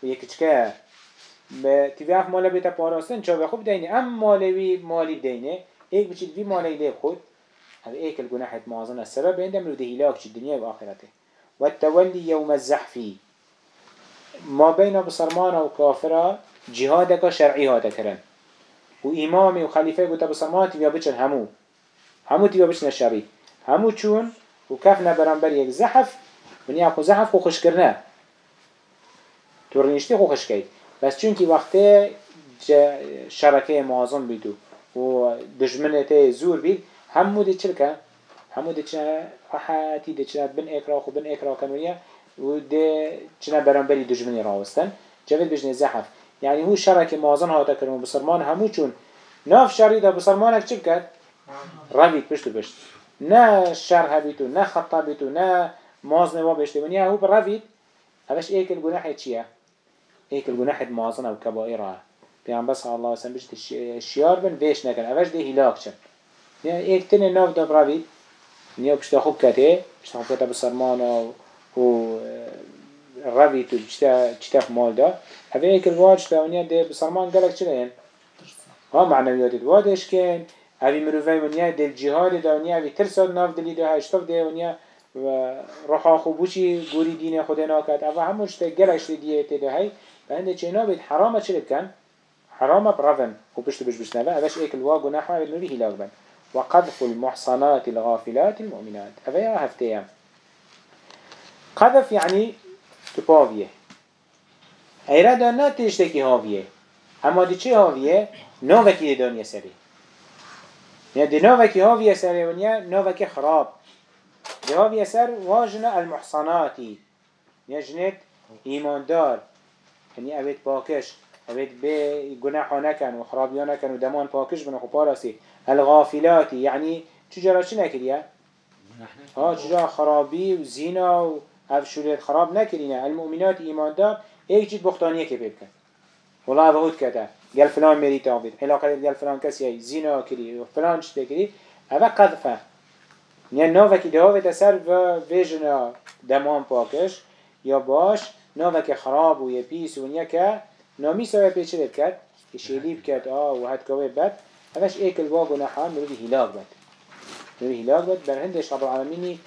Speaker 1: یک چکه؟ تبیان مال بیت پاراستن چا خوب دینه. ام مالوی مالی دینه. ایک بچید وی مالی دی خود. هذا ايك الجناح معظم السبب عندما لو هلاك في الدنيا وآخرته والتولي يوم الزحف ما بين بصرمان وكافرة جهادکا شرعی هاته کرن. و امام و خلیفه گوتا بسما تیویا بچن همو. همو تی بچن شرعی. همو چون و کف نبرانبر یک زحف منی اخو زحف خو خوش کرنه. تورنیشتی خو خوش کرد بس چون کی وقتی شرکه معظم بیدو و دجمنته زور بید همو دی چل همو دی چنه راحتی دی چنه بن خو بن اکرا کمونیه و دی چنه برانبری دجمنی راوستن جوید بجنه زحف. یعنی هو شرك موازن هاتا كرمو بسرمان همو چون. ناف شريده بسرمانك چی کرد؟ روید پشت بشت نه شر هبیتو نه خطا بیتو نه مازن و بشت یعنی هو برابيت اوش ایکل گناح چیه؟ ایکل گناح مازن و کبائره پیامبر صلی الله علیه بشت شیار بن ویش نکن اوش ده هلاك چن یعنی ایک تن ناف دب روید. نیا پشت خوب کته پشت خوب کته بسرمان و روید و چتف مال ده هذا هيك الواج تاونيا ده بسرمان قالك چلين ها معنويات الوادش كان هذه مروفي ونيا ده الجهاد دا ونيا هذه ترسل ناف دلي ده هشتف ده ونيا و خوبوشي قوري دين خدا ناكت أفا هموش تقلش ديه تده هاي فهنده چينا بيت حرامة چلب كان حرامة برفن وبشت بش بش نفا هذاش ايك الواق ونحو النبي هلاك بن وقذف المحصنات الغافلات المؤمنات. أفا هفتيا قذف يعني تباويه ایره دا نه تشتکی هاویه اما دی چه هاویه؟ نووکی دی دانیه سری يعني دي نووكي هاوية سر ونيا نووكي خراب دي هاوية سر واجنا المحصناتي يجنت إيمان دار يعني أبيت باكش أبيت بي جناح نكن وخرابيا نكن ودمان باكش بنا خبارسي الغافلاتي يعني تجرا شنا كريا ها تجرا خرابي وزينة وأفشوليت خراب نكرينا المؤمنات إيمان یک چیز بختانیه که بکن والله اوهود کرده. گل فلان میری تابید، حلا کرد گل فلان کسی زینا کری و فلان چیز کری اوه قذفه. یعنی که دهاوی سر و ویژنا دمان پاکش. یا باش ناوک خراب و یه پیس و یه که نامی سوی پیچه کرد. که شیلیب کرد. آه و حد کوه بد. اوش الواق و نحا مروی هلاک بد. مروی هلاک بد. بر هندش رب العالمینی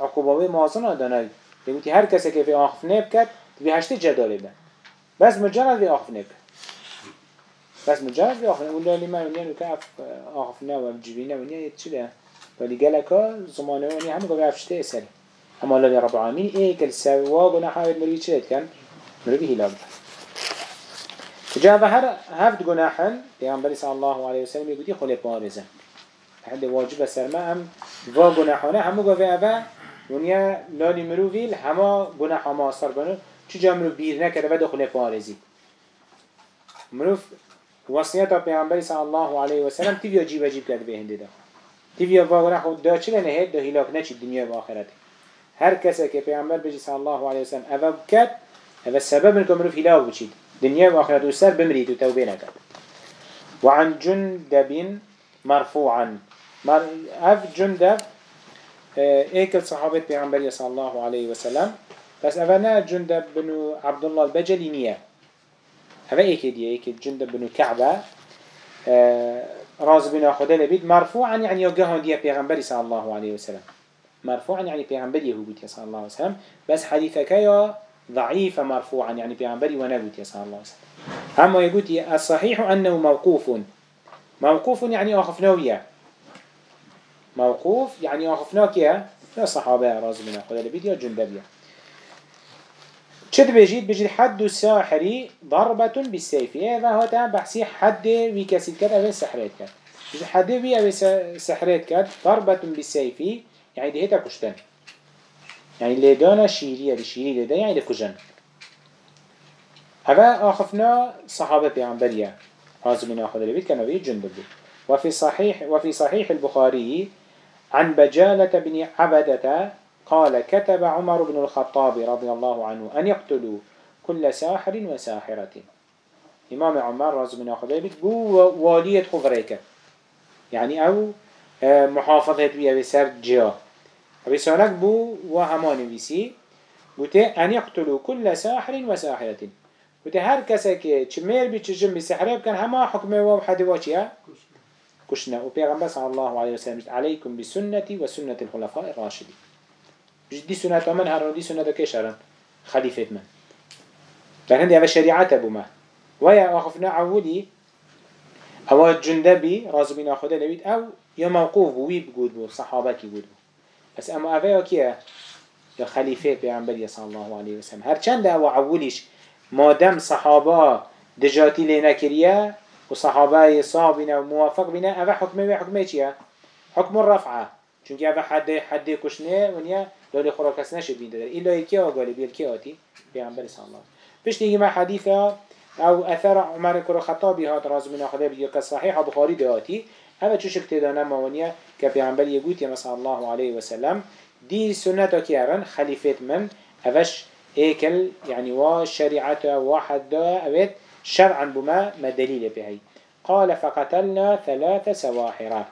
Speaker 1: عقوبه معظم دانای یعنی هر کسی که به آخف بکرد تبي هشتي جدالي بات بس مجرد في آخفنه بكت بس مجرد في آخفنه. ولا لما ونيا نكاف آخفنه وبجبينه ونيا يتشده ولی گلکا زمانه ونی همه گفت افشته سری. اما الله رب العالمین ای کل سوا گناه های مروی چه کن؟ مروی هلاک جا به هر هفت گناهن پیامبری صلی الله علیه و سلم میگویی خلی پارزه. حد واجب سرما هم و گناهانه همو گفت اوه ونیا لالی مرویل همه گناه ما اثر بنو چجا مرو بیر نکرده و دخل پارزی. مروف وصیت پیامبری صلی الله علیه و سلم تیویا جیب جیب کرده به هنده ده تیویا واقعا خود دا چه نهید؟ دا هلاک نچید دنیا و آخرت. هر کسی که پیامبر بجی صلی الله علیه و سلم اوه بکد اوه سبب انکم مروف هلاک بچید. دنیا و آخرت و سر بمرید و توبه نکد وعن جندب مرفوعا. مر اف جندب ايكل صحابة پیغمبر صلى الله عليه وسلم بس اولا جندب بن عبد الله البجلي نية اوه ايكي دي ايكي جندب بن كعبة راز بنا خدا لبيت مرفوعا يعني يوجهون دي پیغمبر صلى الله عليه وسلم. مرفوعا يعني پیغمبر يهود صلى الله عليه وسلم. بس حديثك يا ضعيف مرفوعا يعني پیغمبر ونبوت صلى الله عليه وسلم. اما يقول الصحيح انه موقوف موقوف يعني اخفناوية موقوف يعني اخفناك يا صحابة راز بنا خدا لبيت يا جندبية شد بيجيد بيجيد حد الساحر ضربة بالسيف هذا هو بحسي حد ويكسيد كد أو سحرات كد بيجيد حد وي أو سحرات كد ضربة بالسيف يعني ده هتا كشتن يعني لدانا شيرية لشيري لدا يعني لكجن هذا آخفنا صحابة بيعنبرية هذا من آخذ البيت كان بيه جندب وفي صحيح وفي صحيح البخاري عن بجالة بن عبدة قال كتب عمر بن الخطاب رضي الله عنه أن يقتلوا كل ساحر وساحرة. إمام عمر رضي الله عنه بو والية خفريك يعني أو آه، محافظة بيها بسر جيا رسالك بو وهمان بيسي قلت أن يقتلوا كل ساحر وساحرة. قلت هر كسا كي چمير بي چجم بكن هما حكمه وحده وچيا كشنا وبيغمبر صلى الله عليه وسلم عليكم بسنتي وسنة الخلفاء الراشدين دي سنة من هر دي سنة كيش هرن خليفة من. لكن دي شريعة أبو ما ويا أخفنا عودي أو جندبي رازو بنا خدا لبيت أو يا موقوف وي بقود بو صحابة كي بو. بس أما أفا كيا يا خليفة بيعنبر صلى الله عليه وسلم هر چند أو عوليش ما دام صحابة دجاتي لنا كريا وصحابة صابنا وموافق بنا أفا حكمه حكمه چيا حكم الرفعة چونك أفا حد حد كشنه ونيا لولي خورا کس نشد بين دادر إلا يكي أقالي بيل كي آتي بيعنبر صلى الله بيش تيجي ما حديثة أو أثر عمر كرو خطابي هات راز من أخذ بيو كصحيح بخاري داتي هذا شو شكت دانا موانيا كبيعنبر يقول يا صلى الله عليه وسلم دي سنة كيارن خليفة من أفش ايكل يعني وا شريعته واحد دا أبد شرعا بما ما دليل بهي قال فقتلنا ثلاث سواحرات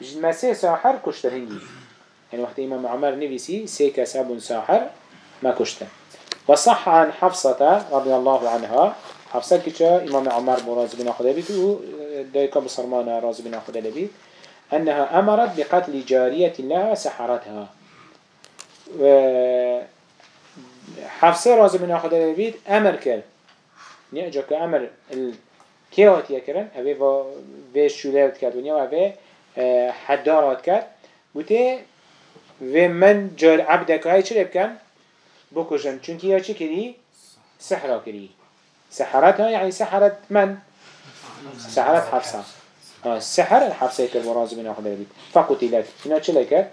Speaker 1: جمسي ساحر كشترهنجي يعني وقت إمام عمر نفسي سيكا ساب ساحر ما كشته. وصح عن حفصة رضي الله عنها. حفصة كتا إمام عمر براز بن أخذ بيت دايكا بصرمان راز بن أخذ بيت أنها أمرت بقتل جارية لها سحرتها. حفصة راز بن أخذ بيت أمر كر نيجا كأمر الكيوت يكرن أبي في شولات كات ونيا أبي حدارات كات بوتي و من جال عبدك هاي چه بكن بكشن چونك يا چه كري سحرا كري سحرتها يعني سحرت من سحرت حفصة آه سحر الحفصة كالمراز من أخذ البيت فقتلت هنا چه لك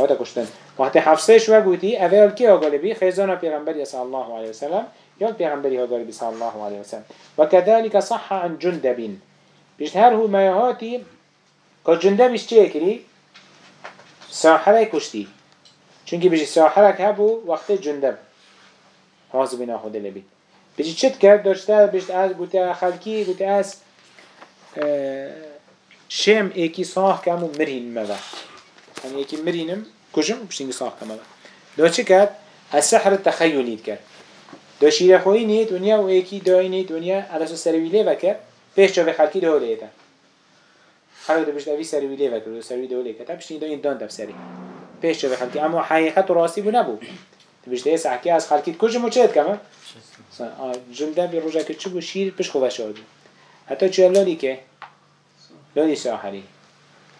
Speaker 1: هذا كشتن وقت حفصة شو قوتي أول كي أقول بي خيزانا پیغمبر صلى الله عليه وسلم يوم پیغمبر أقول بي صلى الله عليه وسلم وكذلك صح عن جندب بيشتهر هو ما يهاتي چه كري ساحره کشتی. چونکه بجی که بو وقت جنده حاضر بنا خود لبی بجی چت کرد داشته بجت از گوته خلکی گوته از شم ایکی ساخ کم و مرین مبه. یعنی ایکی مرینم کشم بشتینگی ساخ کم مبه. دا چه کرد؟ از سحر تخیلی کرد. دا شیر خویی نید دنیا و ایکی دایی نید دنیا علاسو سرویله بکر پیش جاوه خلکی دهو لیدن حالا ده بشت اوی سرویلی وکر و سرویلی ده لیتا بشت این دان دف سری. پیش جا خلقی اما حقیقت و راستی بو نبو ده بشت ایس حکی از خلقی کجا مو چهت کمه جمده بی روژه که چی بو شیر پش خوبه شادو حتی چه لالی که؟ لالی ساحری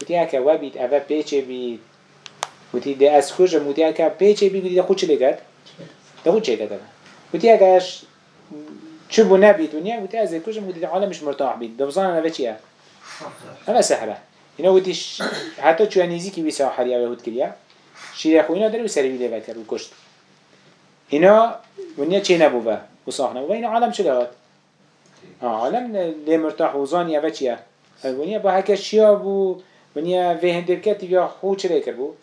Speaker 1: وتی اکا و بید اوه پیچه بید. وتی ده از کجا؟ موتی اکا پیچه بید؟ ده خود چه لگد؟ ده خود چه لگد وتی اکاش چه بو نبید؟ ونیا وتی از کجا؟ موتی ده عالمش مرتاح بید. ده بزانه نوه چیه؟ اما سحره اینا وتیش حتی چو انیزی که بی ساحری اوه هود کریا شیر خوینا داره و سری بیده وکر و کشت. اینا ونیا چه نبوه؟ و صاح نبوه. اینا عالم لهات آه. عالم لی مرتاح و زانی اوه چیه؟ ونیا با هکه شیا بو؟ ونیا وی هندر کتی یا خود چه لیکر بو؟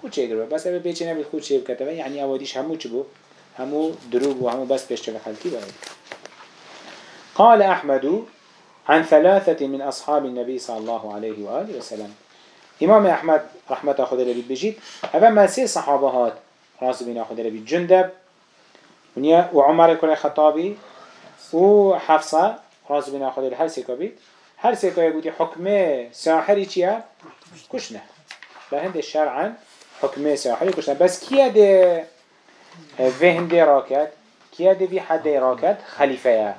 Speaker 1: خود چه لیکر بس اوه بیچه نبید خود چه بکتبه یعنی اوادیش همو چه بو؟ همو دروب و همو بس پیش چه خلقی باید. قال أحمد عن ثلاثة من أصحاب النبي صلى الله عليه وآله وسلم. إمام أحمد رحمة أخذ لبي بجيد. هذا ما سي صحابهات. راس بين أخذ لبي جندب. وعمر كل خطابي وحفصة راس بين أخذ لبي هل سيكا هل سيكا يقول حكمه ساحري چيا؟ كشنا لهند الشرعا حكمه ساحري كشنا بس كيا دي فهند راكت. كيا دي في حد راكت؟ خليفة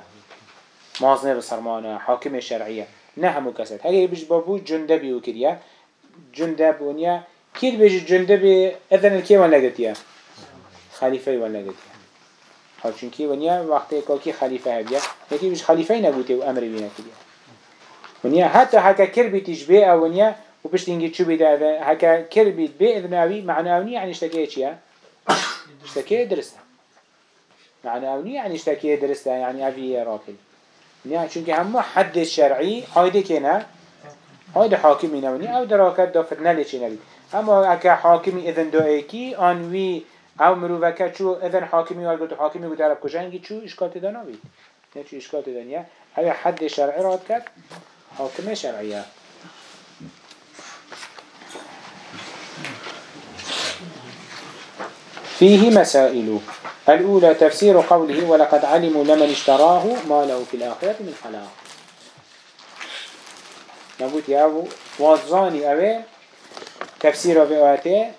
Speaker 1: مازنه بسرمانه حاكم شرعيه نه همو کسد اگه بيش بابو جندبی و کریا جندب ونیا کیر بيش جندبی اذن الکی ون لگتیا خلیفه ون لگتیا حال چونکی ونیا وقتی که خلیفه هبیا یکی بيش خلیفه نبوده و أمر بینه کریا ونیا حتی هکا کر بیتیش بی ونیا و پشت اینگه چو بیده هکا کر بیت بی اذن اوی معنی اونی یعنی اشتکیه چیه؟ اشتکیه درسته معنی اونی یعنی اشتکیه درسته یعنی اوی راکل نه چونکه همه حد شرعی هایده که نه؟ هایده حاکمی نونی او دراکت دا فتنه لیچی نبید. اما اکا حاکمی اذن دو ایکی آنوی او مروفکه چو اذن حاکمی و الگوتو حاکمی بود عرب کجنگی چو اشکال تدا نبید. نه چو اشکال تدا نیه او حد شرعی راد کرد حاکم شرعیه فيه مسائل الأولى تفسير قوله ولقد علموا لمن اشتراه ما له في الآخرة من خلاق. نقول يا أبو وظاني أبي تفسير أبي آته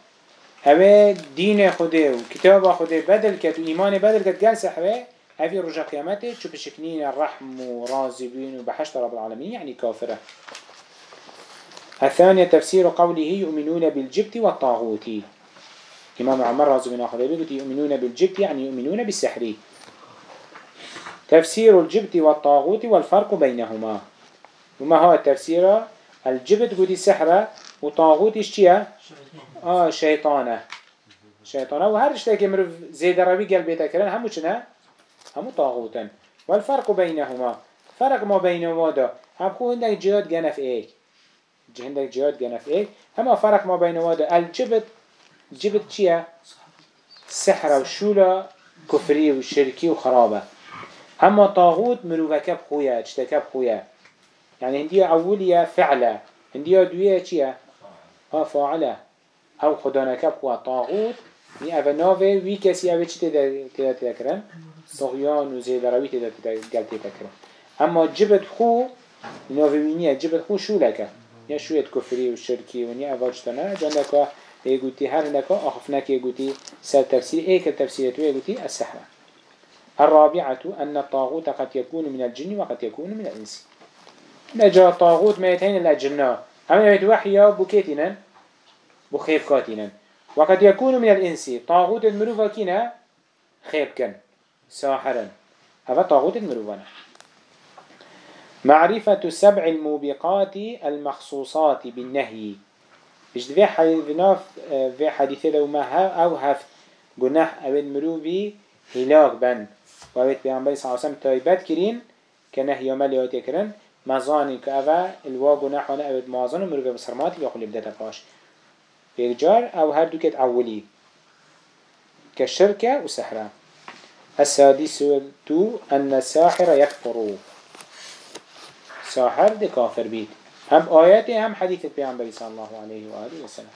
Speaker 1: أبي دين خده وكتاب خده بدل كت وإيمان بدل كت قال سحبه أبي رجع قيامته شو بشكنين الرحم ورازبين وبحشت رب العالمين يعني كافرة. الثانية تفسير قوله يؤمنون بالجبت والطاغوت. إمام عمر رضي الله عنه يقول يؤمنون بالجبت يعني يؤمنون بالسحر. تفسير الجبت والطاغوت والفرق بينهما. وما هو التفسير؟ الجبت قد السحرة وطاغوت اشتيا آه شيطانة. شيطانة. وهر اشتاكي مرف زيد ربي قلبيتا كران همو چنا همو طاغوتا. والفرق بينهما. فرق ما بينهما دا هم خو عندك جهاد جنف إيك. عندك جهاد جنف إيك. هما فرق ما بينهما دا الجبت جبت چیه؟ سحر و شولا كفري و شركي و خرابه. اما طاغوت مروفك بخويا اجتك بخويا يعني هندية أولية فعلة هندية دوية چيه؟ ها فاعلة أو خدانك بخوا طاغوت ني اوه ناوه وي كسي اوه چي تدا تذكرن طغيان و زيدروي تدا تذكرن اما جبت خو ناوه وينية جبت خو شولك يا شوية كفري و شركي و ني اوه جتنا جندك يقولي هر لك أخفناك يقولي سال تفسير إيه كالتفسير يقولي السحرة. الرابعة أن الطاغوت قد يكون من الجن وقد يكون من الإنس. نجا الطاغوت ما يتهين الأجنة أما يتوحيا بكيتنا بخيف كاتنا وقد يكون من الإنس. طاغوت المروفة كنا خيب كان. ساحرا. هذا طاغوت المروفة. معرفة سبع الموبقات المخصوصات بالنهي. بجد في حديثنا في حديثة لو ما ها أو هفت جناح أبد مروبي هلاك بن وأبد بيعنبري صلى الله تايبات كرين كنهي مليات يكرن مزاني كأفا الوا جناح وأنا أبد مازن ومروبي بصرماتي يقول بدأت باش بيجار أو هر دوكت أولي كالشركة وسحرة السادس أن الساحر يكفر ساحر دي كافر بيت هم آياتي هم حديث البيعنبري صلى الله عليه وآله وسلم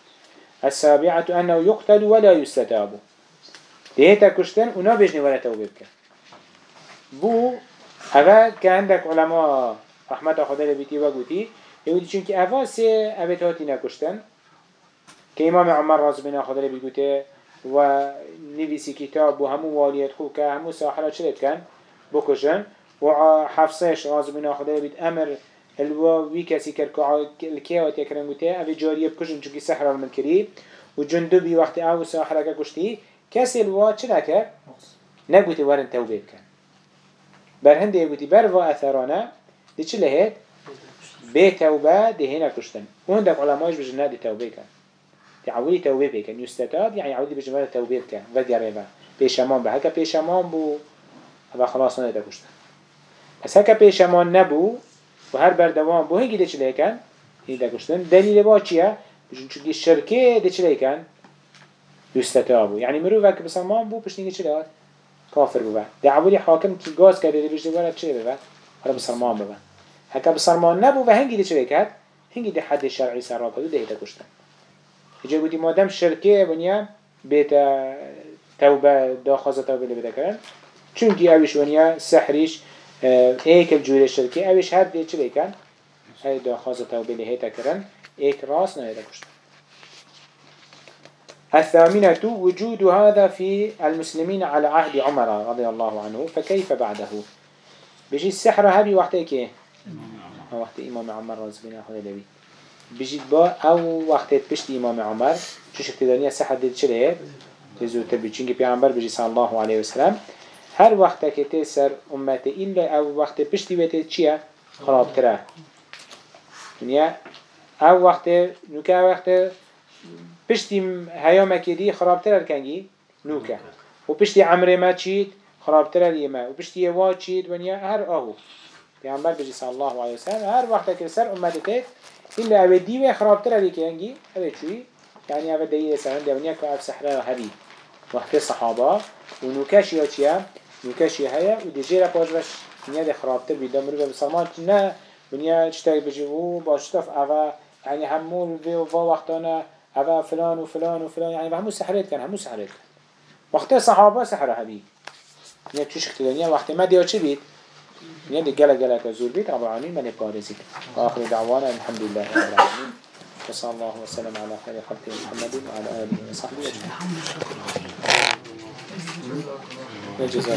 Speaker 1: السابعة أنه يقتل ولا يستتاب. دهيتا كشتن ونا بيجني ولا توبه بكن بو هذا كان عندك علماء رحمت خدا لبيتي وقوتي يقولي چونك أفا سي أبت هاتي نكشتن كإمام عمر راز بنا خدا لبيتي و نویسی کتاب و همو والیت که همو ساحره چلت کن بکشن. و حفصش راز بنا خدا بید أمر الوا وی کسی کرد که الکیات یکرن گوته اوی جاریه بکشن چونکی سحر من کری و جندبی وقتی آو ساحره که کشتی کسی الوا چه نکر؟ نگوتی ورن توبه بکن. بر هنده يقولي بر و اثرانه. چه لهت بي توبه دي هنا كشتن وهندك علماءش بجنة دي توبه كان دي عولي توبه بكن يستتاب يعني عولي بجنة توبه بكن وقربه بيشمان به. هكا بيشمان بو هذا خلاص نده كشتن بس هكا بيشمان نبو و هر بردوام بو هیگی ده لیکن کن هیده کشتن دلیل با چیه؟ چون چونگی شرکه ده لیکن کن یستطاع بو یعنی مرو وکی بسلمان بو پشتنگی چلی هات کافر ببن دعوی حاکم که گاز کرده ده بجده برد چلی ببن حالا بسلمان هک هکا ما نبو و هنگی ده چلی کرد هنگی ده حد شرعی سراب هدو ده هیده کشتن هجا بودی مادم شرکه بنیا بیت توبه داخوازه توبه لبده کرن چونکی اویش ونیا سحریش ایک الجوری شرکه اوش هر دی چه بکن ای دا خازه توبه لی هیتا کرن ایک راس نه هیتا کشتن الثامنة وجود هذا في المسلمين على عهد عمر رضي الله عنه فكيف بعده بيجي السحر هذه وقتك إيه وقت إمام عمر رضي الله عنه بيجي با أو وقت بشت إمام عمر شو دنيا السحر دي چله تزوت بيجي بيعمر بيجي صلى الله عليه وسلم هر وقت که تسر امت إلا أو وقت پشتی بيته چیه؟ خراب تره دنیا أو وقت نوکه وقت پشتی هیام کدی خرابتر کنگی؟ نوکه. و پشتی عمر ما چید؟ خرابتر لیما و پشتی وا چید؟ ونیا هر آهو. پیامبر بجی صلی الله علیه وسلم هر وقت که سر امت إلا أبي ديوه خرابتر لي كيانجي أبي شوي يعني أبي دي سهل دونيا كأب سحرة هبي وقت الصحابة ونوكاشي يا نوكاشي هيا ودجيرا باجرش نيا دي خرابتر بيدمر بسلمان نا ونيا اشتاق بجيبو باشتف أبا يعني همون في وقتنا هذا فلان وفلان وفلان يعني همو سحرات كان همو سحرات كان وقت الصحابة سحرة هبي يعني تشوش اختلانية وقت ما ديو چه بيت يعني دي جلا جلا كزور بيت رب العالمين من يبارزك وآخر دعوانا الحمد لله رب وصلى الله وسلم على خير خلق محمد وعلى آله وصحبه أجمعين 那就是